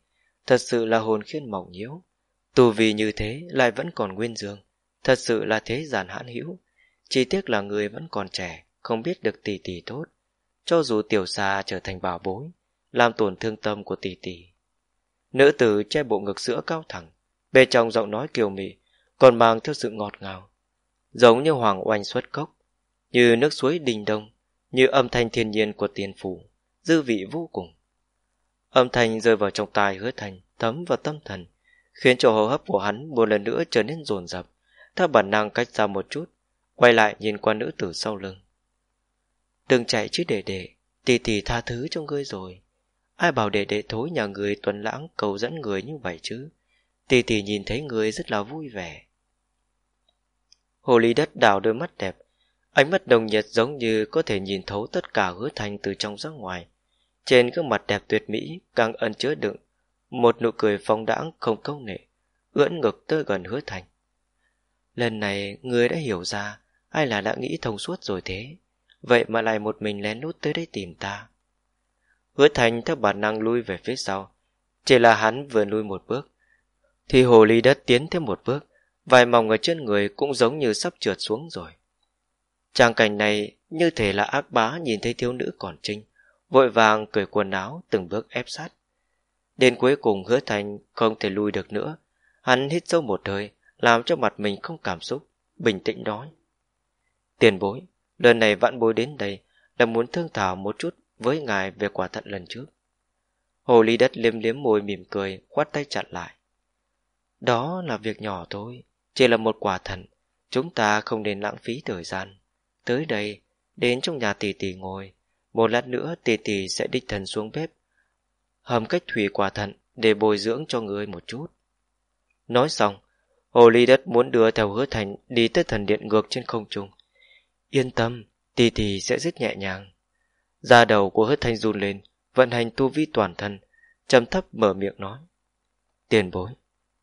Thật sự là hồn khiên mộng nhiễu. Tù vì như thế lại vẫn còn nguyên dương. Thật sự là thế giản hãn hữu. Chỉ tiếc là người vẫn còn trẻ Không biết được tỷ tỷ tốt. Cho dù tiểu xa trở thành bảo bối Làm tổn thương tâm của tỷ tỷ. Nữ tử che bộ ngực sữa cao thẳng Bề trong giọng nói kiều mị còn mang theo sự ngọt ngào, giống như hoàng oanh xuất cốc, như nước suối đình đông, như âm thanh thiên nhiên của tiền phủ, dư vị vô cùng. Âm thanh rơi vào trong tai hứa thành, thấm vào tâm thần, khiến cho hô hấp của hắn một lần nữa trở nên dồn dập, theo bản năng cách ra một chút, quay lại nhìn qua nữ tử sau lưng. Đừng chạy chứ để để, tỷ tỷ tha thứ cho ngươi rồi. Ai bảo để để thối nhà người tuần lãng cầu dẫn người như vậy chứ? Tỷ tỷ nhìn thấy người rất là vui vẻ. Hồ ly đất đào đôi mắt đẹp, ánh mắt đồng nhiệt giống như có thể nhìn thấu tất cả hứa thành từ trong ra ngoài. Trên gương mặt đẹp tuyệt mỹ càng ẩn chứa đựng một nụ cười phong đãng không câu nệ, ưỡn ngực tới gần hứa thành. Lần này người đã hiểu ra ai là đã nghĩ thông suốt rồi thế, vậy mà lại một mình lén lút tới đây tìm ta. Hứa thành theo bản năng lui về phía sau, chỉ là hắn vừa lui một bước, thì hồ ly đất tiến thêm một bước, Vài mỏng ở trên người cũng giống như sắp trượt xuống rồi. Tràng cảnh này như thể là ác bá nhìn thấy thiếu nữ còn trinh, vội vàng cởi quần áo từng bước ép sát. Đến cuối cùng hứa thành không thể lui được nữa, hắn hít sâu một hơi, làm cho mặt mình không cảm xúc, bình tĩnh nói. Tiền bối, lần này vạn bối đến đây là muốn thương thảo một chút với ngài về quả thận lần trước. Hồ ly đất liếm liếm môi mỉm cười, khoát tay chặn lại. Đó là việc nhỏ thôi, chỉ là một quả thận, chúng ta không nên lãng phí thời gian. Tới đây, đến trong nhà tỷ tỷ ngồi, một lát nữa tỷ tỷ sẽ đích thần xuống bếp. Hầm cách thủy quả thận để bồi dưỡng cho người một chút. Nói xong, Hồ ly đất muốn đưa theo hứa thành đi tới thần điện ngược trên không trung. Yên tâm, tì tì sẽ rất nhẹ nhàng. Da đầu của hứa thành run lên, vận hành tu vi toàn thân, trầm thấp mở miệng nói. Tiền bối,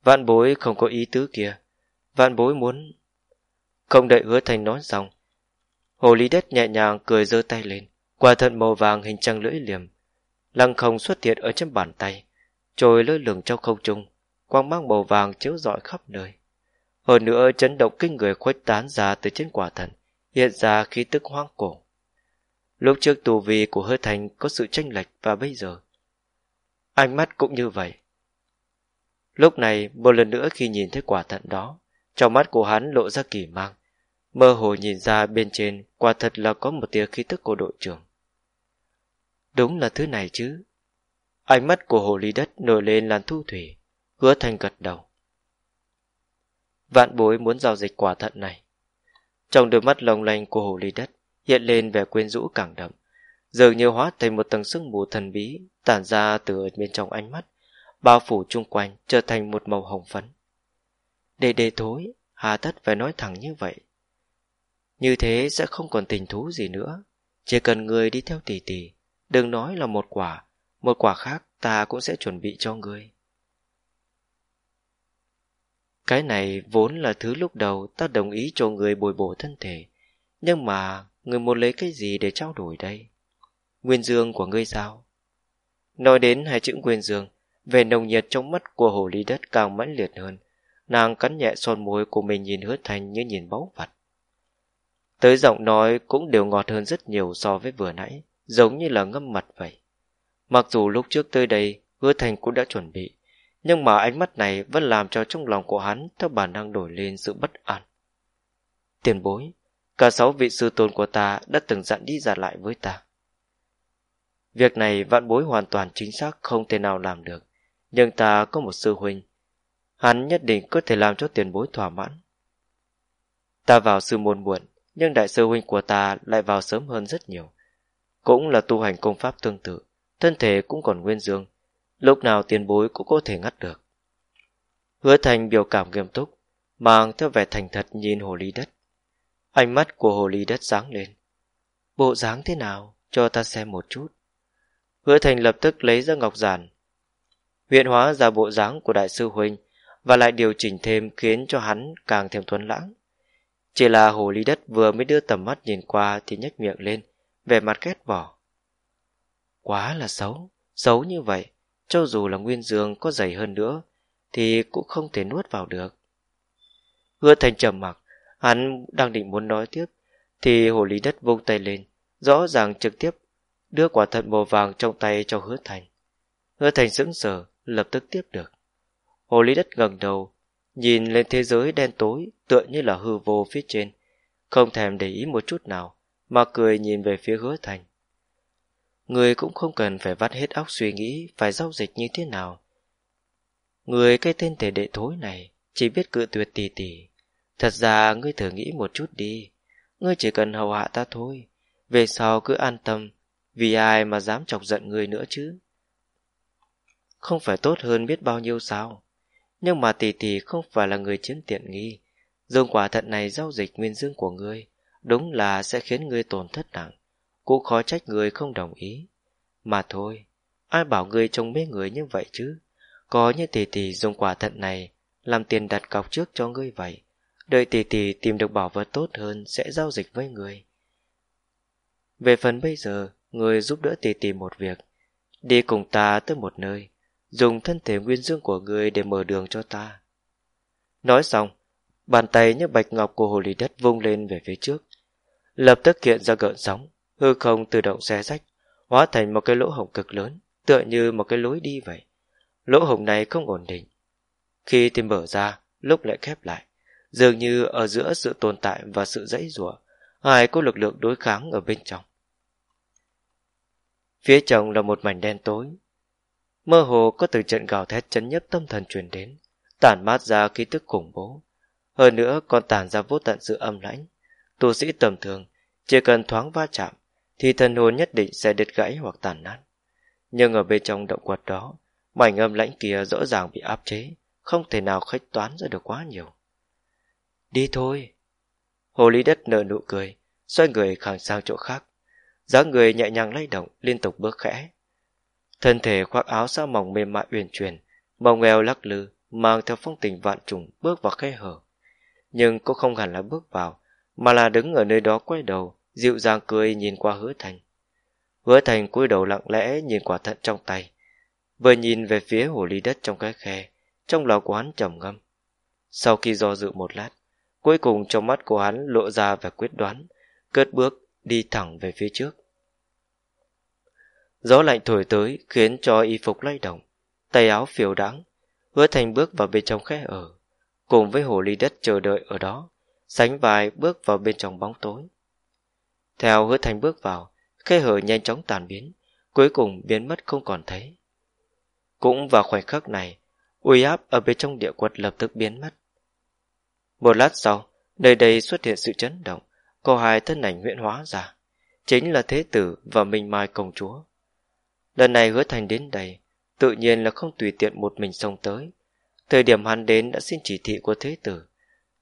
vạn bối không có ý tứ kia. Vạn bối muốn... Không đợi hứa thành nói xong. Hồ ly đất nhẹ nhàng cười giơ tay lên, quả thận màu vàng hình trăng lưỡi liềm. Lăng không xuất hiện ở trên bàn tay, trồi lơ lửng trong không trung, quang mang màu vàng chiếu rọi khắp nơi. Hơn nữa chấn động kinh người khuếch tán ra từ trên quả thần, hiện ra khí tức hoang cổ. Lúc trước tù vi của hứa thành có sự tranh lệch và bây giờ. Ánh mắt cũng như vậy. Lúc này, một lần nữa khi nhìn thấy quả thận đó, trong mắt của hắn lộ ra kỳ mang. Mơ hồ nhìn ra bên trên, quả thật là có một tia khí tức của đội trưởng. Đúng là thứ này chứ. Ánh mắt của hồ ly đất nổi lên làn thu thủy, hứa thành gật đầu. Vạn bối muốn giao dịch quả thận này. Trong đôi mắt lồng lanh của hồ ly đất hiện lên vẻ quyến rũ càng đậm, dường như hóa thành một tầng sương mù thần bí tản ra từ bên trong ánh mắt, bao phủ chung quanh trở thành một màu hồng phấn. Để đề thối, hà tất phải nói thẳng như vậy. Như thế sẽ không còn tình thú gì nữa, chỉ cần người đi theo tỷ tỷ, đừng nói là một quả, một quả khác ta cũng sẽ chuẩn bị cho ngươi. Cái này vốn là thứ lúc đầu ta đồng ý cho người bồi bổ thân thể. Nhưng mà người muốn lấy cái gì để trao đổi đây? Nguyên dương của ngươi sao? Nói đến hai chữ nguyên dương, về nồng nhiệt trong mắt của hồ ly đất càng mãnh liệt hơn. Nàng cắn nhẹ son môi của mình nhìn hứa thành như nhìn báu vật. Tới giọng nói cũng đều ngọt hơn rất nhiều so với vừa nãy, giống như là ngâm mặt vậy. Mặc dù lúc trước tới đây, hứa thành cũng đã chuẩn bị, nhưng mà ánh mắt này vẫn làm cho trong lòng của hắn theo bản năng đổi lên sự bất an. Tiền bối, cả sáu vị sư tôn của ta đã từng dặn đi dặn lại với ta. Việc này vạn bối hoàn toàn chính xác không thể nào làm được, nhưng ta có một sư huynh. Hắn nhất định có thể làm cho tiền bối thỏa mãn. Ta vào sư môn muộn, nhưng đại sư huynh của ta lại vào sớm hơn rất nhiều. Cũng là tu hành công pháp tương tự, thân thể cũng còn nguyên dương, lúc nào tiền bối cũng có thể ngắt được. Hứa thành biểu cảm nghiêm túc, mang theo vẻ thành thật nhìn hồ ly đất. Ánh mắt của hồ ly đất sáng lên. Bộ dáng thế nào, cho ta xem một chút. Hứa thành lập tức lấy ra ngọc giản. Huyện hóa ra bộ dáng của đại sư huynh và lại điều chỉnh thêm khiến cho hắn càng thêm tuấn lãng. Chỉ là hồ ly đất vừa mới đưa tầm mắt nhìn qua thì nhếch miệng lên, vẻ mặt ghét bỏ. Quá là xấu, xấu như vậy, cho dù là nguyên dương có dày hơn nữa, thì cũng không thể nuốt vào được. Hứa thành trầm mặc, hắn đang định muốn nói tiếp, thì hồ lý đất vung tay lên, rõ ràng trực tiếp đưa quả thận màu vàng trong tay cho hứa thành. Hứa thành sững sờ, lập tức tiếp được. Hồ lý đất ngẩng đầu, nhìn lên thế giới đen tối tựa như là hư vô phía trên, không thèm để ý một chút nào, mà cười nhìn về phía hứa thành. Người cũng không cần phải vắt hết óc suy nghĩ phải giao dịch như thế nào. Người cái tên thể đệ thối này chỉ biết cự tuyệt tỉ tỉ. Thật ra ngươi thử nghĩ một chút đi. Ngươi chỉ cần hầu hạ ta thôi. Về sau cứ an tâm. Vì ai mà dám chọc giận ngươi nữa chứ? Không phải tốt hơn biết bao nhiêu sao? Nhưng mà tỷ tỷ không phải là người chiếm tiện nghi. Dùng quả thận này giao dịch nguyên dương của ngươi, đúng là sẽ khiến ngươi tổn thất nặng cũng khó trách người không đồng ý. Mà thôi, ai bảo người trông mê người như vậy chứ? Có như tỷ tỷ dùng quả thận này làm tiền đặt cọc trước cho ngươi vậy. Đợi tỷ tỷ tìm được bảo vật tốt hơn sẽ giao dịch với người. Về phần bây giờ, người giúp đỡ tỷ tỷ một việc. Đi cùng ta tới một nơi, dùng thân thể nguyên dương của người để mở đường cho ta. Nói xong, bàn tay như bạch ngọc của hồ lý đất vung lên về phía trước. Lập tức hiện ra gợn sóng, hư không tự động xé rách, hóa thành một cái lỗ hổng cực lớn, tựa như một cái lối đi vậy. Lỗ hổng này không ổn định. Khi tìm mở ra, lúc lại khép lại, dường như ở giữa sự tồn tại và sự dãy rủa, hai có lực lượng đối kháng ở bên trong. Phía trong là một mảnh đen tối. Mơ hồ có từ trận gào thét chấn nhấp tâm thần truyền đến, tản mát ra khí tức khủng bố. Hơn nữa còn tản ra vô tận sự âm lãnh. Tu sĩ tầm thường, chỉ cần thoáng va chạm, thì thần hồn nhất định sẽ đứt gãy hoặc tàn nát. Nhưng ở bên trong động quật đó, mảnh âm lãnh kia rõ ràng bị áp chế, không thể nào khách toán ra được quá nhiều. Đi thôi. Hồ ly đất nở nụ cười, xoay người khẳng sang chỗ khác. dáng người nhẹ nhàng lay động, liên tục bước khẽ. Thân thể khoác áo sa mỏng mềm mại uyển chuyển, mông eo lắc lư, mang theo phong tình vạn trùng bước vào khe hở. Nhưng cô không hẳn là bước vào, mà là đứng ở nơi đó quay đầu, dịu dàng cười nhìn qua hứa thành. Hứa thành cúi đầu lặng lẽ nhìn quả thận trong tay, vừa nhìn về phía hồ ly đất trong cái khe, trong lòng của hắn trầm ngâm. Sau khi do dự một lát, cuối cùng trong mắt của hắn lộ ra vẻ quyết đoán, cất bước đi thẳng về phía trước. Gió lạnh thổi tới khiến cho y phục lay động, tay áo phiêu đáng, hứa thành bước vào bên trong khe ở, cùng với hồ ly đất chờ đợi ở đó, sánh vai bước vào bên trong bóng tối. Theo hứa thành bước vào, khe hở nhanh chóng tàn biến, cuối cùng biến mất không còn thấy. Cũng vào khoảnh khắc này, uy áp ở bên trong địa quật lập tức biến mất. Một lát sau, nơi đây xuất hiện sự chấn động, có hai thân ảnh huyễn hóa ra. Chính là Thế Tử và Minh Mai Công Chúa. Lần này hứa thành đến đây, tự nhiên là không tùy tiện một mình xông tới. Thời điểm hắn đến đã xin chỉ thị của Thế Tử,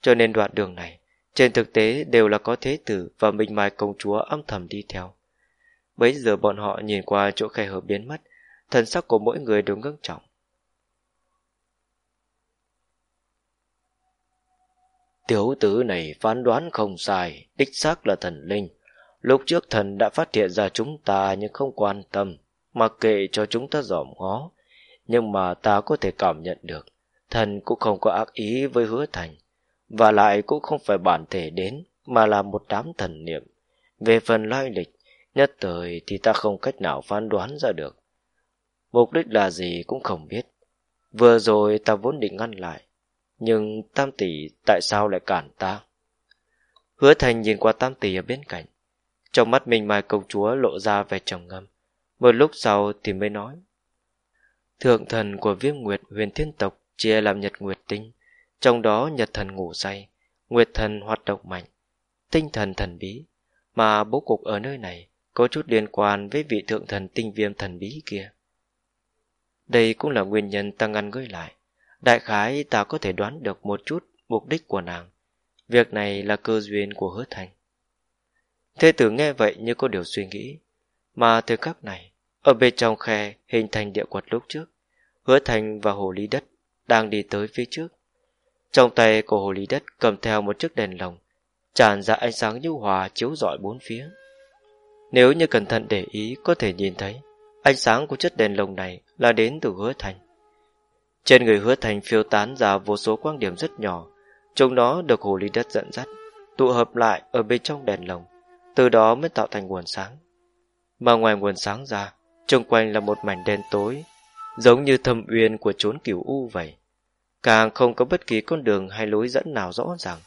cho nên đoạn đường này, trên thực tế đều là có Thế Tử và Minh Mai Công Chúa âm thầm đi theo. Bấy giờ bọn họ nhìn qua chỗ khe hở biến mất, thần sắc của mỗi người đều ngưng trọng. Tiểu tử này phán đoán không sai, đích xác là thần linh. Lúc trước thần đã phát hiện ra chúng ta nhưng không quan tâm, mặc kệ cho chúng ta dòm ngó. Nhưng mà ta có thể cảm nhận được, thần cũng không có ác ý với hứa thành. Và lại cũng không phải bản thể đến, mà là một đám thần niệm. Về phần lai lịch, nhất thời thì ta không cách nào phán đoán ra được. Mục đích là gì cũng không biết. Vừa rồi ta vốn định ngăn lại, nhưng Tam Tỷ tại sao lại cản ta? Hứa Thành nhìn qua Tam Tỷ ở bên cạnh. Trong mắt mình mai công chúa lộ ra vẻ trầm ngâm. Một lúc sau thì mới nói. Thượng thần của viêm nguyệt huyền thiên tộc chia làm nhật nguyệt tinh. Trong đó nhật thần ngủ say, nguyệt thần hoạt động mạnh, tinh thần thần bí. Mà bố cục ở nơi này có chút liên quan với vị thượng thần tinh viêm thần bí kia. Đây cũng là nguyên nhân ta ngăn ngươi lại. Đại khái ta có thể đoán được một chút mục đích của nàng. Việc này là cơ duyên của hứa thành. Thế tử nghe vậy như có điều suy nghĩ. Mà thời khắc này, ở bên trong khe hình thành địa quật lúc trước, hứa thành và hồ lý đất đang đi tới phía trước. Trong tay của hồ lý đất cầm theo một chiếc đèn lồng, tràn ra ánh sáng nhu hòa chiếu rọi bốn phía. Nếu như cẩn thận để ý có thể nhìn thấy, ánh sáng của chiếc đèn lồng này là đến từ hứa thành. Trên người hứa thành phiêu tán ra vô số quang điểm rất nhỏ, chúng nó được hồ ly đất dẫn dắt, tụ hợp lại ở bên trong đèn lồng, từ đó mới tạo thành nguồn sáng. Mà ngoài nguồn sáng ra, xung quanh là một mảnh đen tối, giống như thâm uyên của chốn cửu u vậy. Càng không có bất kỳ con đường hay lối dẫn nào rõ ràng,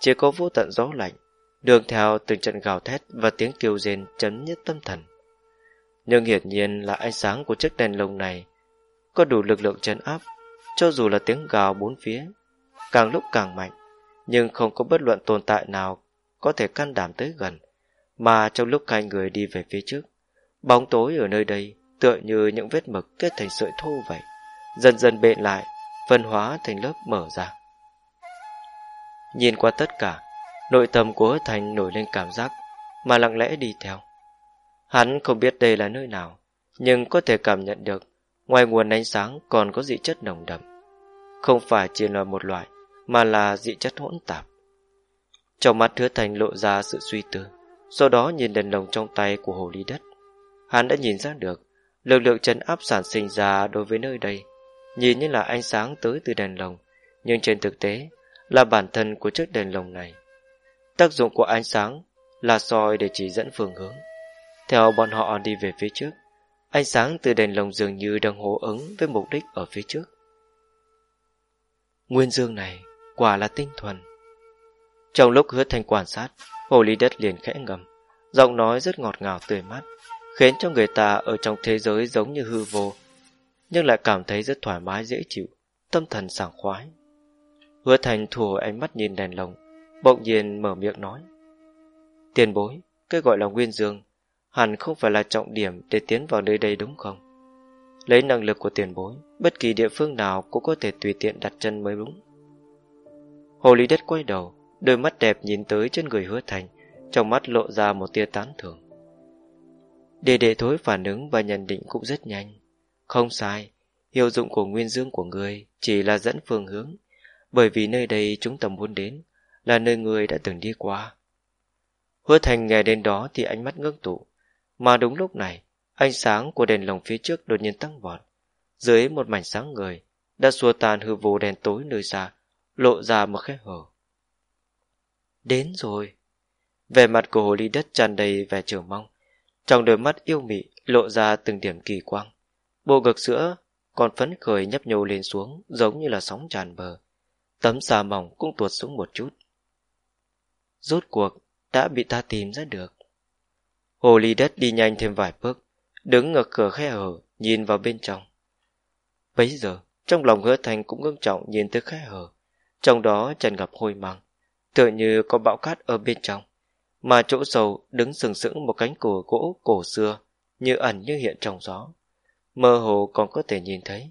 chỉ có vô tận gió lạnh, đường theo từng trận gào thét và tiếng kêu rên chấn nhất tâm thần. Nhưng hiển nhiên là ánh sáng của chiếc đèn lồng này có đủ lực lượng chấn áp cho dù là tiếng gào bốn phía, càng lúc càng mạnh, nhưng không có bất luận tồn tại nào có thể can đảm tới gần, mà trong lúc hai người đi về phía trước, bóng tối ở nơi đây tựa như những vết mực kết thành sợi thô vậy, dần dần bện lại, phân hóa thành lớp mở ra. Nhìn qua tất cả, nội tâm của hứa thành nổi lên cảm giác mà lặng lẽ đi theo. Hắn không biết đây là nơi nào, nhưng có thể cảm nhận được ngoài nguồn ánh sáng còn có dị chất nồng đậm. Không phải chỉ là một loại, mà là dị chất hỗn tạp. Trong mắt hứa thành lộ ra sự suy tư, sau đó nhìn đèn lồng trong tay của hồ ly đất. Hắn đã nhìn ra được, lực lượng chấn áp sản sinh ra đối với nơi đây, nhìn như là ánh sáng tới từ đèn lồng, nhưng trên thực tế là bản thân của chiếc đèn lồng này. Tác dụng của ánh sáng là soi để chỉ dẫn phương hướng. Theo bọn họ đi về phía trước, ánh sáng từ đèn lồng dường như đang hô ứng với mục đích ở phía trước. Nguyên dương này quả là tinh thuần. Trong lúc hứa thanh quan sát, hồ ly đất liền khẽ ngầm, giọng nói rất ngọt ngào tươi mát, khiến cho người ta ở trong thế giới giống như hư vô, nhưng lại cảm thấy rất thoải mái dễ chịu, tâm thần sảng khoái. Hứa thành thu hồi ánh mắt nhìn đèn lồng, bỗng nhiên mở miệng nói. Tiền bối, cái gọi là nguyên dương, hẳn không phải là trọng điểm để tiến vào nơi đây đúng không? Lấy năng lực của tiền bối, bất kỳ địa phương nào cũng có thể tùy tiện đặt chân mới đúng. Hồ Lý Đất quay đầu, đôi mắt đẹp nhìn tới trên người hứa thành, trong mắt lộ ra một tia tán thưởng. Đề đệ thối phản ứng và nhận định cũng rất nhanh. Không sai, hiệu dụng của nguyên dương của người chỉ là dẫn phương hướng, bởi vì nơi đây chúng ta muốn đến là nơi người đã từng đi qua. Hứa thành nghe đến đó thì ánh mắt ngưng tụ, mà đúng lúc này, ánh sáng của đèn lồng phía trước đột nhiên tăng vọt. Dưới một mảnh sáng người, đã xua tan hư vô đèn tối nơi xa, lộ ra một khe hở. Đến rồi. Vẻ mặt của hồ ly đất tràn đầy vẻ chờ mong. Trong đôi mắt yêu mị lộ ra từng điểm kỳ quang. Bộ ngực sữa còn phấn khởi nhấp nhô lên xuống giống như là sóng tràn bờ. Tấm xà mỏng cũng tuột xuống một chút. Rốt cuộc đã bị ta tìm ra được. Hồ ly đất đi nhanh thêm vài bước, đứng ở cửa khe hở, nhìn vào bên trong. Bấy giờ, trong lòng hứa thành cũng ngưng trọng nhìn tới khe hở, trong đó tràn ngập hôi măng tựa như có bão cát ở bên trong, mà chỗ sầu đứng sừng sững một cánh cửa gỗ cổ xưa, như ẩn như hiện trong gió. Mơ hồ còn có thể nhìn thấy,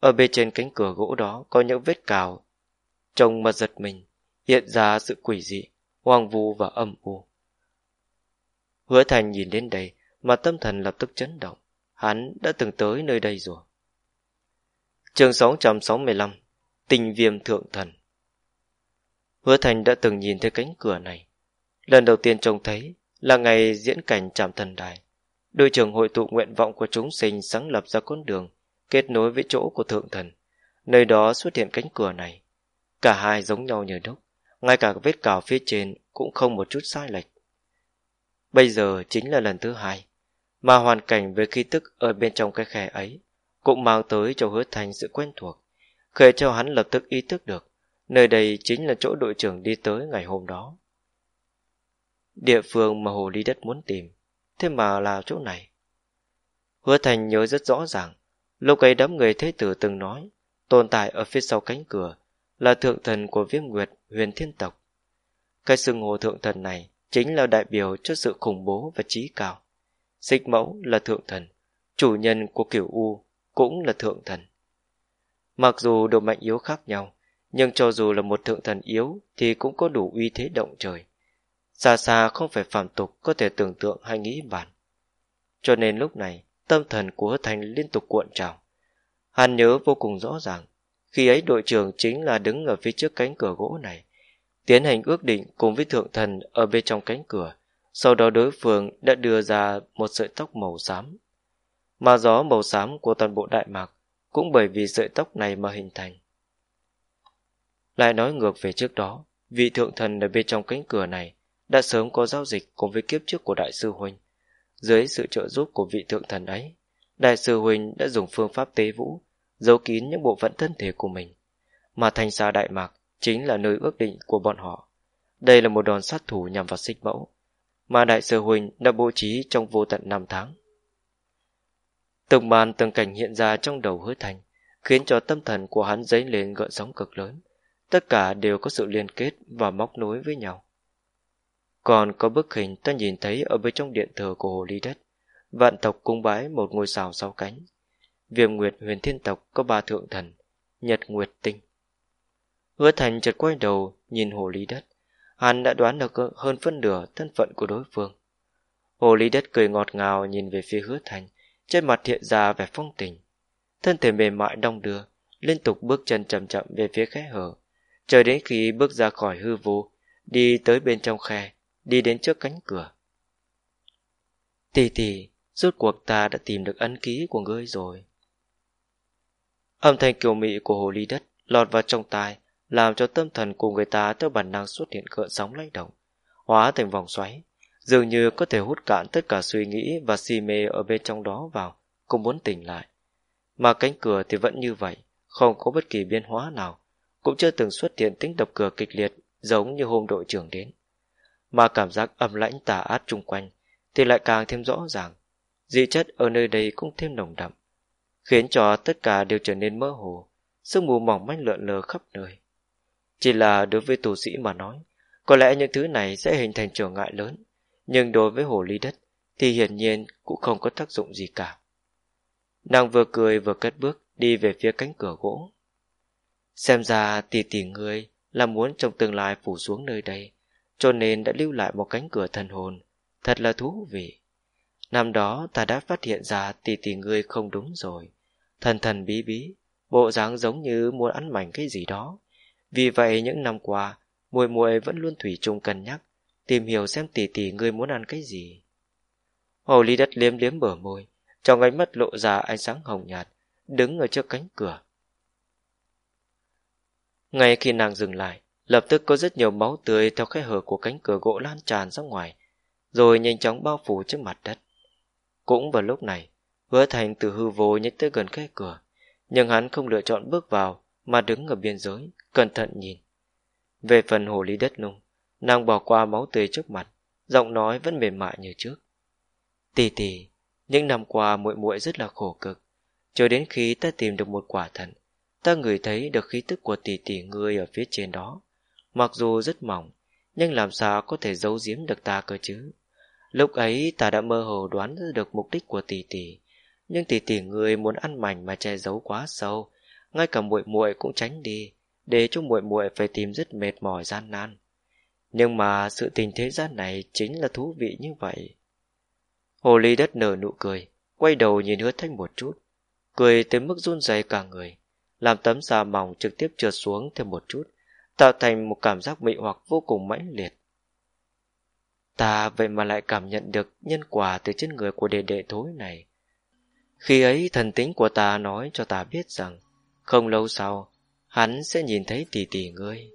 ở bên trên cánh cửa gỗ đó có những vết cào, trông mà giật mình, hiện ra sự quỷ dị, hoang vu và âm u. Hứa Thành nhìn đến đây mà tâm thần lập tức chấn động. Hắn đã từng tới nơi đây rồi. Trường 665 Tình viêm thượng thần Hứa Thành đã từng nhìn thấy cánh cửa này. Lần đầu tiên trông thấy là ngày diễn cảnh trạm thần đài. Đội trưởng hội tụ nguyện vọng của chúng sinh sáng lập ra con đường, kết nối với chỗ của thượng thần. Nơi đó xuất hiện cánh cửa này. Cả hai giống nhau như đúc, ngay cả vết cào phía trên cũng không một chút sai lệch. Bây giờ chính là lần thứ hai, mà hoàn cảnh với khí tức ở bên trong cái khe ấy cũng mang tới cho hứa thành sự quen thuộc, khởi cho hắn lập tức ý thức được, nơi đây chính là chỗ đội trưởng đi tới ngày hôm đó. Địa phương mà hồ ly đất muốn tìm, thế mà là chỗ này. Hứa thành nhớ rất rõ ràng, lúc ấy đám người thế tử từng nói, tồn tại ở phía sau cánh cửa là thượng thần của viêm nguyệt huyền thiên tộc. Cái xưng hồ thượng thần này chính là đại biểu cho sự khủng bố và trí cao. Xích mẫu là thượng thần, chủ nhân của kiểu U cũng là thượng thần. Mặc dù độ mạnh yếu khác nhau, nhưng cho dù là một thượng thần yếu thì cũng có đủ uy thế động trời. Xa xa không phải phàm tục có thể tưởng tượng hay nghĩ bản. Cho nên lúc này, tâm thần của thành liên tục cuộn trào. Hắn nhớ vô cùng rõ ràng, khi ấy đội trưởng chính là đứng ở phía trước cánh cửa gỗ này, tiến hành ước định cùng với thượng thần ở bên trong cánh cửa. Sau đó đối phương đã đưa ra một sợi tóc màu xám. Mà gió màu xám của toàn bộ Đại Mạc cũng bởi vì sợi tóc này mà hình thành. Lại nói ngược về trước đó, vị thượng thần ở bên trong cánh cửa này đã sớm có giao dịch cùng với kiếp trước của Đại sư Huynh. Dưới sự trợ giúp của vị thượng thần ấy, Đại sư Huynh đã dùng phương pháp tế vũ, giấu kín những bộ phận thân thể của mình. Mà thành xa Đại Mạc chính là nơi ước định của bọn họ. Đây là một đòn sát thủ nhằm vào xích mẫu, mà Đại sư Huynh đã bố trí trong vô tận năm tháng. Từng màn từng cảnh hiện ra trong đầu hứa thành, khiến cho tâm thần của hắn dấy lên gợn sóng cực lớn. Tất cả đều có sự liên kết và móc nối với nhau. Còn có bức hình ta nhìn thấy ở bên trong điện thờ của Hồ Ly Đất, vạn tộc cung bái một ngôi sao sáu cánh. Viêm Nguyệt huyền thiên tộc có ba thượng thần, Nhật Nguyệt Tinh. Hứa Thành chợt quay đầu nhìn Hồ Ly Đất, hắn đã đoán được hơn phân nửa thân phận của đối phương. Hồ Ly Đất cười ngọt ngào nhìn về phía Hứa Thành, trên mặt hiện ra vẻ phong tình. Thân thể mềm mại đong đưa, liên tục bước chân chậm chậm về phía khe hở, chờ đến khi bước ra khỏi hư vô, đi tới bên trong khe, đi đến trước cánh cửa. Tì tì, rốt cuộc ta đã tìm được ân ký của ngươi rồi. Âm thanh kiều mị của hồ ly đất lọt vào trong tai, làm cho tâm thần của người ta theo bản năng xuất hiện gợn sóng lay động, hóa thành vòng xoáy, dường như có thể hút cạn tất cả suy nghĩ và si mê ở bên trong đó vào, cũng muốn tỉnh lại. Mà cánh cửa thì vẫn như vậy, không có bất kỳ biến hóa nào, cũng chưa từng xuất hiện tính đập cửa kịch liệt giống như hôm đội trưởng đến. Mà cảm giác âm lãnh tà át chung quanh thì lại càng thêm rõ ràng, dị chất ở nơi đây cũng thêm nồng đậm, khiến cho tất cả đều trở nên mơ hồ, sương mù mỏng manh lượn lờ khắp nơi. Chỉ là đối với tù sĩ mà nói, có lẽ những thứ này sẽ hình thành trở ngại lớn, nhưng đối với hồ ly đất thì hiển nhiên cũng không có tác dụng gì cả. Nàng vừa cười vừa cất bước đi về phía cánh cửa gỗ. Xem ra tỷ tỷ ngươi là muốn trong tương lai phủ xuống nơi đây, cho nên đã lưu lại một cánh cửa thần hồn. Thật là thú vị. Năm đó ta đã phát hiện ra tỷ tỷ ngươi không đúng rồi. Thần thần bí bí, bộ dáng giống như muốn ăn mảnh cái gì đó. Vì vậy những năm qua, muội muội vẫn luôn thủy chung cân nhắc, tìm hiểu xem tỷ tỷ ngươi muốn ăn cái gì. Hồ ly đất liếm liếm bờ môi, trong ánh mắt lộ ra ánh sáng hồng nhạt, đứng ở trước cánh cửa. Ngay khi nàng dừng lại, lập tức có rất nhiều máu tươi theo khe hở của cánh cửa gỗ lan tràn ra ngoài, rồi nhanh chóng bao phủ trước mặt đất. Cũng vào lúc này, hứa thành từ hư vô nhích tới gần khe cửa, nhưng hắn không lựa chọn bước vào mà đứng ở biên giới, cẩn thận nhìn. Về phần hồ ly đất nung, nàng bỏ qua máu tươi trước mặt, giọng nói vẫn mềm mại như trước. Tì tì, những năm qua muội muội rất là khổ cực, cho đến khi ta tìm được một quả thận, ta ngửi thấy được khí tức của tỷ tỷ ngươi ở phía trên đó. Mặc dù rất mỏng, nhưng làm sao có thể giấu giếm được ta cơ chứ? Lúc ấy ta đã mơ hồ đoán được mục đích của tỷ tỷ, nhưng tỷ tỷ người muốn ăn mảnh mà che giấu quá sâu, ngay cả muội muội cũng tránh đi, để cho muội muội phải tìm rất mệt mỏi gian nan. Nhưng mà sự tình thế gian này chính là thú vị như vậy. Hồ ly đất nở nụ cười, quay đầu nhìn hứa thanh một chút, cười tới mức run rẩy cả người, làm tấm da mỏng trực tiếp trượt xuống thêm một chút, tạo thành một cảm giác mị hoặc vô cùng mãnh liệt. Ta vậy mà lại cảm nhận được nhân quả từ trên người của đệ đệ thối này. Khi ấy thần tính của ta nói cho ta biết rằng, không lâu sau, hắn sẽ nhìn thấy tỷ tỷ ngươi,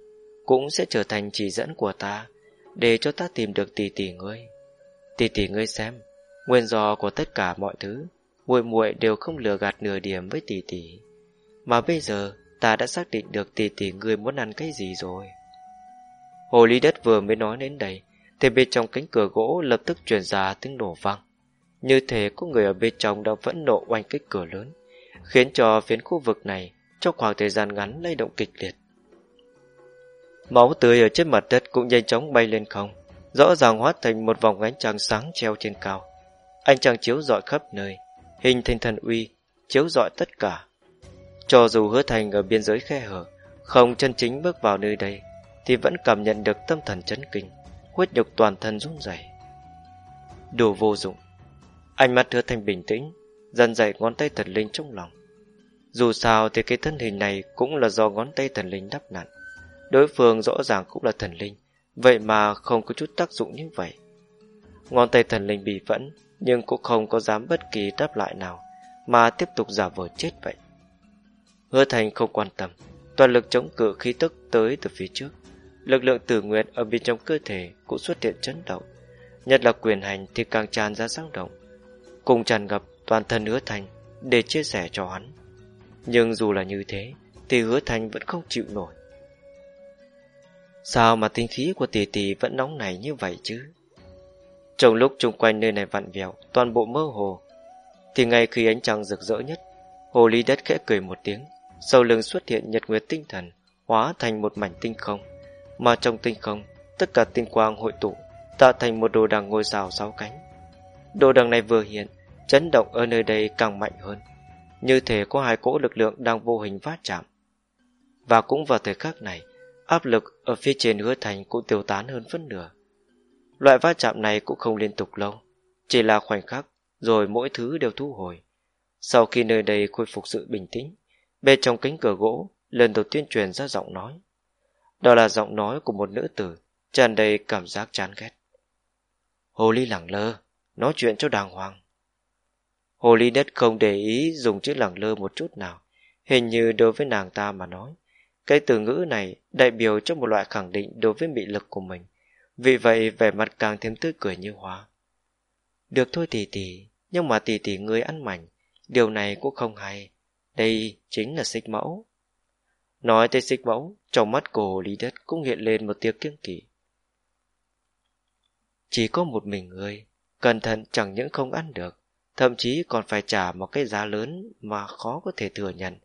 cũng sẽ trở thành chỉ dẫn của ta, để cho ta tìm được tỷ tỷ ngươi. Tỷ tỷ ngươi xem, nguyên do của tất cả mọi thứ, muội muội đều không lừa gạt nửa điểm với tỷ tỷ. Mà bây giờ, ta đã xác định được tỷ tỷ ngươi muốn ăn cái gì rồi. Hồ ly đất vừa mới nói đến đây, thì bên trong cánh cửa gỗ lập tức truyền ra tiếng nổ vang. Như thế, có người ở bên trong đang vẫn nộ oanh kích cửa lớn, khiến cho phiến khu vực này trong khoảng thời gian ngắn lay động kịch liệt. Máu tươi ở trên mặt đất cũng nhanh chóng bay lên không, rõ ràng hóa thành một vòng ánh trăng sáng treo trên cao. Ánh trăng chiếu rọi khắp nơi, hình thành thần uy, chiếu rọi tất cả. Cho dù hứa thành ở biên giới khe hở, không chân chính bước vào nơi đây, thì vẫn cảm nhận được tâm thần chấn kinh, huyết nhục toàn thân run rẩy. Đồ vô dụng. Ánh mắt hứa thành bình tĩnh, dần dậy ngón tay thần linh trong lòng. Dù sao thì cái thân hình này cũng là do ngón tay thần linh đắp nặn. Đối phương rõ ràng cũng là thần linh, vậy mà không có chút tác dụng như vậy. Ngón tay thần linh bị vẫn nhưng cũng không có dám bất kỳ đáp lại nào, mà tiếp tục giả vờ chết vậy. Hứa thành không quan tâm, toàn lực chống cự khí tức tới từ phía trước. Lực lượng tử nguyện ở bên trong cơ thể cũng xuất hiện chấn động, nhất là quyền hành thì càng tràn ra sáng động, cùng tràn ngập toàn thân hứa thành để chia sẻ cho hắn. Nhưng dù là như thế, thì hứa thành vẫn không chịu nổi. Sao mà tinh khí của tỷ tỷ vẫn nóng này như vậy chứ? Trong lúc chung quanh nơi này vặn vẹo, toàn bộ mơ hồ, thì ngay khi ánh trăng rực rỡ nhất, hồ ly đất khẽ cười một tiếng, sau lưng xuất hiện nhật nguyệt tinh thần, hóa thành một mảnh tinh không, mà trong tinh không, tất cả tinh quang hội tụ, tạo thành một đồ đằng ngôi sao sáu cánh. Đồ đằng này vừa hiện, chấn động ở nơi đây càng mạnh hơn, như thể có hai cỗ lực lượng đang vô hình va chạm. Và cũng vào thời khắc này, áp lực ở phía trên hứa thành cũng tiêu tán hơn phân nửa. Loại va chạm này cũng không liên tục lâu, chỉ là khoảnh khắc, rồi mỗi thứ đều thu hồi. Sau khi nơi đây khôi phục sự bình tĩnh, bên trong cánh cửa gỗ lần đầu tiên truyền ra giọng nói. Đó là giọng nói của một nữ tử, tràn đầy cảm giác chán ghét. Hồ ly lẳng lơ, nói chuyện cho đàng hoàng. Hồ ly đất không để ý dùng chữ lẳng lơ một chút nào, hình như đối với nàng ta mà nói. Cái từ ngữ này đại biểu cho một loại khẳng định đối với mị lực của mình. Vì vậy vẻ mặt càng thêm tươi cười như hóa Được thôi tỷ tỷ, nhưng mà tỷ tỷ ngươi ăn mảnh, điều này cũng không hay. Đây chính là xích mẫu. Nói tới xích mẫu, trong mắt của hồ lý đất cũng hiện lên một tia kiêng kỵ. Chỉ có một mình người cẩn thận chẳng những không ăn được, thậm chí còn phải trả một cái giá lớn mà khó có thể thừa nhận.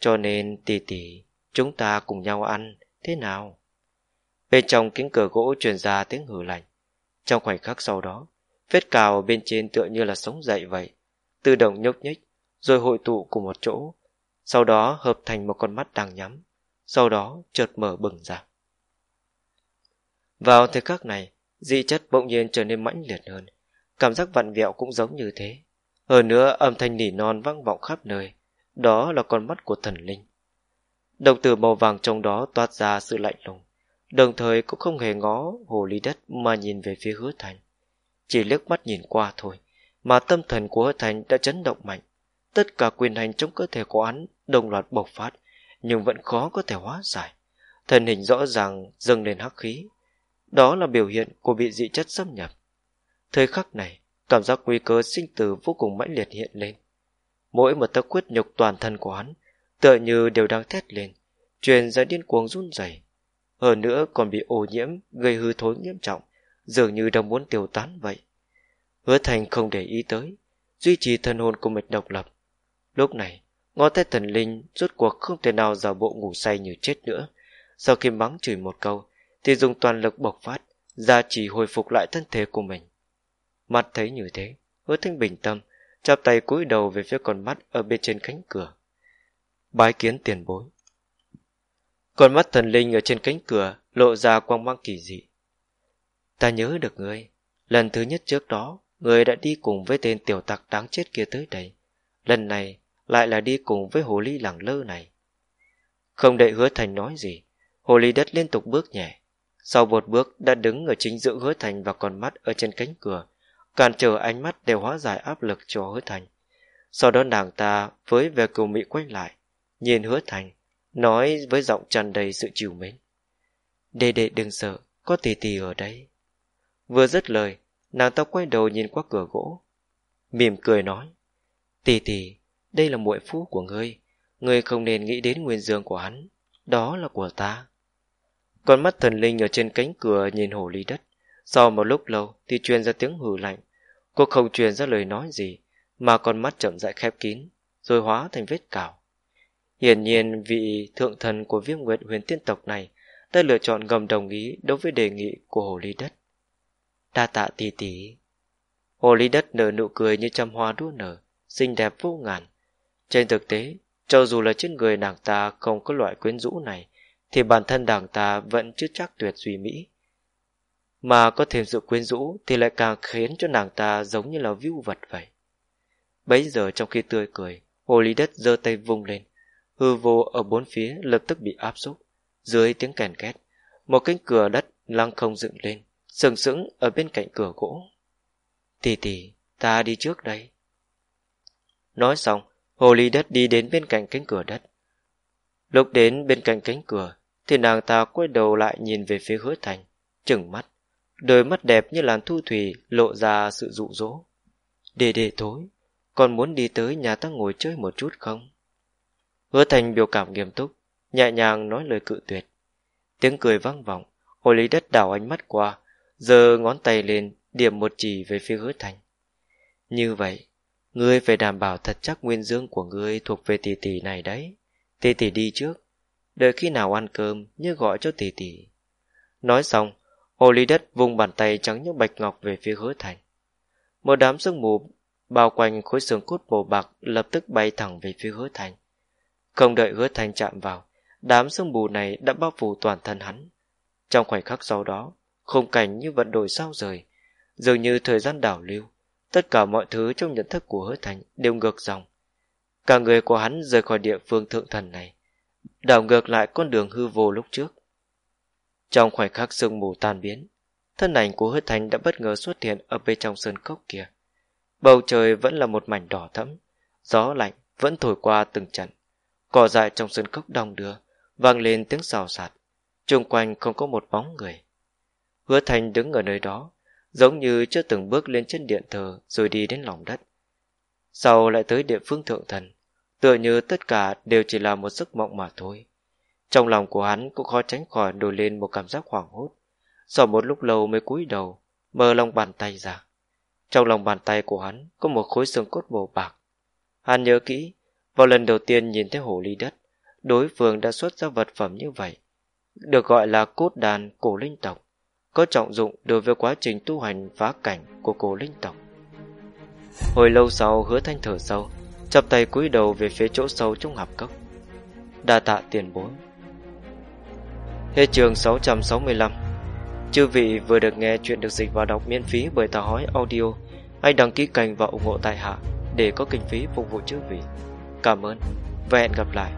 Cho nên tỷ tỷ, chúng ta cùng nhau ăn, thế nào? Bên trong kính cửa gỗ truyền ra tiếng hử lạnh. Trong khoảnh khắc sau đó, vết cào bên trên tựa như là sống dậy vậy, tự động nhúc nhích, rồi hội tụ cùng một chỗ, sau đó hợp thành một con mắt đang nhắm, sau đó chợt mở bừng ra. Vào thời khắc này, dị chất bỗng nhiên trở nên mãnh liệt hơn, cảm giác vặn vẹo cũng giống như thế. Hơn nữa âm thanh nỉ non vang vọng khắp nơi, đó là con mắt của thần linh. Đồng tử màu vàng trong đó toát ra sự lạnh lùng, đồng thời cũng không hề ngó hồ ly đất mà nhìn về phía hứa thành. Chỉ liếc mắt nhìn qua thôi, mà tâm thần của hứa thành đã chấn động mạnh. Tất cả quyền hành trong cơ thể của hắn đồng loạt bộc phát, nhưng vẫn khó có thể hóa giải. Thân hình rõ ràng dâng lên hắc khí. Đó là biểu hiện của bị dị chất xâm nhập. Thời khắc này, cảm giác nguy cơ sinh tử vô cùng mãnh liệt hiện lên. Mỗi một tấc quyết nhục toàn thân của hắn, tựa như đều đang thét lên, truyền ra điên cuồng run rẩy. Hơn nữa còn bị ô nhiễm, gây hư thối nghiêm trọng, dường như đang muốn tiêu tán vậy. Hứa Thành không để ý tới, duy trì thân hồn của mình độc lập. Lúc này, ngó tay thần linh rốt cuộc không thể nào giả bộ ngủ say như chết nữa. Sau khi mắng chửi một câu, thì dùng toàn lực bộc phát, ra chỉ hồi phục lại thân thể của mình. Mặt thấy như thế, hứa thanh bình tâm, chắp tay cúi đầu về phía con mắt ở bên trên cánh cửa. Bái kiến tiền bối. Con mắt thần linh ở trên cánh cửa lộ ra quang mang kỳ dị. Ta nhớ được ngươi, lần thứ nhất trước đó, ngươi đã đi cùng với tên tiểu tặc đáng chết kia tới đây. Lần này lại là đi cùng với hồ ly lẳng lơ này. Không đợi hứa thành nói gì, hồ ly đất liên tục bước nhẹ. Sau một bước đã đứng ở chính giữa hứa thành và con mắt ở trên cánh cửa, cản trở ánh mắt đều hóa giải áp lực cho hứa thành. Sau đó nàng ta với về cầu mị quay lại, nhìn hứa thành, nói với giọng tràn đầy sự chiều mến. Đệ đệ đừng sợ, có tỷ tỷ ở đây. Vừa dứt lời, nàng ta quay đầu nhìn qua cửa gỗ. Mỉm cười nói, tỷ tỷ, đây là muội phu của ngươi, ngươi không nên nghĩ đến nguyên dương của hắn, đó là của ta. Con mắt thần linh ở trên cánh cửa nhìn hồ ly đất, sau một lúc lâu thì truyền ra tiếng hừ lạnh. Cô không truyền ra lời nói gì, mà con mắt chậm rãi khép kín, rồi hóa thành vết cào. Hiển nhiên vị thượng thần của viêm nguyệt huyền tiên tộc này đã lựa chọn ngầm đồng ý đối với đề nghị của hồ ly đất. Đa tạ tỷ tỷ. Hồ ly đất nở nụ cười như trăm hoa đua nở, xinh đẹp vô ngàn. Trên thực tế, cho dù là trên người nàng ta không có loại quyến rũ này, thì bản thân nàng ta vẫn chưa chắc tuyệt duy mỹ. Mà có thêm sự quyến rũ thì lại càng khiến cho nàng ta giống như là view vật vậy. Bấy giờ trong khi tươi cười, hồ ly đất giơ tay vung lên. Hư vô ở bốn phía lập tức bị áp xúc. Dưới tiếng kèn két, một cánh cửa đất lăng không dựng lên, sừng sững ở bên cạnh cửa gỗ. Tì tì, ta đi trước đây. Nói xong, hồ ly đất đi đến bên cạnh cánh cửa đất. Lúc đến bên cạnh cánh cửa, thì nàng ta quay đầu lại nhìn về phía hứa thành, chừng mắt. Đôi mắt đẹp như làn thu thủy lộ ra sự dụ dỗ. Đề đề thối, còn muốn đi tới nhà ta ngồi chơi một chút không? Hứa thành biểu cảm nghiêm túc, nhẹ nhàng nói lời cự tuyệt. Tiếng cười vang vọng, hồ lý đất đảo ánh mắt qua, giờ ngón tay lên, điểm một chỉ về phía hứa thành. Như vậy, ngươi phải đảm bảo thật chắc nguyên dương của ngươi thuộc về tỷ tỷ này đấy. Tỷ tỷ đi trước, đợi khi nào ăn cơm nhớ gọi cho tỷ tỷ. Nói xong, hồ ly đất vùng bàn tay trắng như bạch ngọc về phía hứa thành. Một đám sương mù bao quanh khối xương cốt màu bạc lập tức bay thẳng về phía hứa thành. Không đợi hứa thành chạm vào, đám sương mù này đã bao phủ toàn thân hắn. Trong khoảnh khắc sau đó, khung cảnh như vận đổi sao rời, dường như thời gian đảo lưu, tất cả mọi thứ trong nhận thức của hứa thành đều ngược dòng. Cả người của hắn rời khỏi địa phương thượng thần này, đảo ngược lại con đường hư vô lúc trước. Trong khoảnh khắc sương mù tan biến, thân ảnh của hứa thành đã bất ngờ xuất hiện ở bên trong sơn cốc kia. Bầu trời vẫn là một mảnh đỏ thẫm, gió lạnh vẫn thổi qua từng trận. Cỏ dại trong sân cốc đong đưa, vang lên tiếng xào xạc. Trung quanh không có một bóng người. Hứa Thành đứng ở nơi đó, giống như chưa từng bước lên chân điện thờ rồi đi đến lòng đất. Sau lại tới địa phương thượng thần, tựa như tất cả đều chỉ là một giấc mộng mà thôi. Trong lòng của hắn cũng khó tránh khỏi nổi lên một cảm giác hoảng hốt. Sau một lúc lâu mới cúi đầu, mở lòng bàn tay ra. Trong lòng bàn tay của hắn có một khối xương cốt màu bạc. Hắn nhớ kỹ, vào lần đầu tiên nhìn thấy hồ ly đất, đối phương đã xuất ra vật phẩm như vậy. Được gọi là cốt đàn cổ linh tộc, có trọng dụng đối với quá trình tu hành phá cảnh của cổ linh tộc. Hồi lâu sau hứa thanh thở sâu, chập tay cúi đầu về phía chỗ sâu trong hạp cốc. Đa tạ tiền bối. Hết trường 665 Chư vị vừa được nghe chuyện được dịch và đọc miễn phí bởi Tà Hói Audio Hãy đăng ký kênh và ủng hộ tại hạ để có kinh phí phục vụ chư vị Cảm ơn và hẹn gặp lại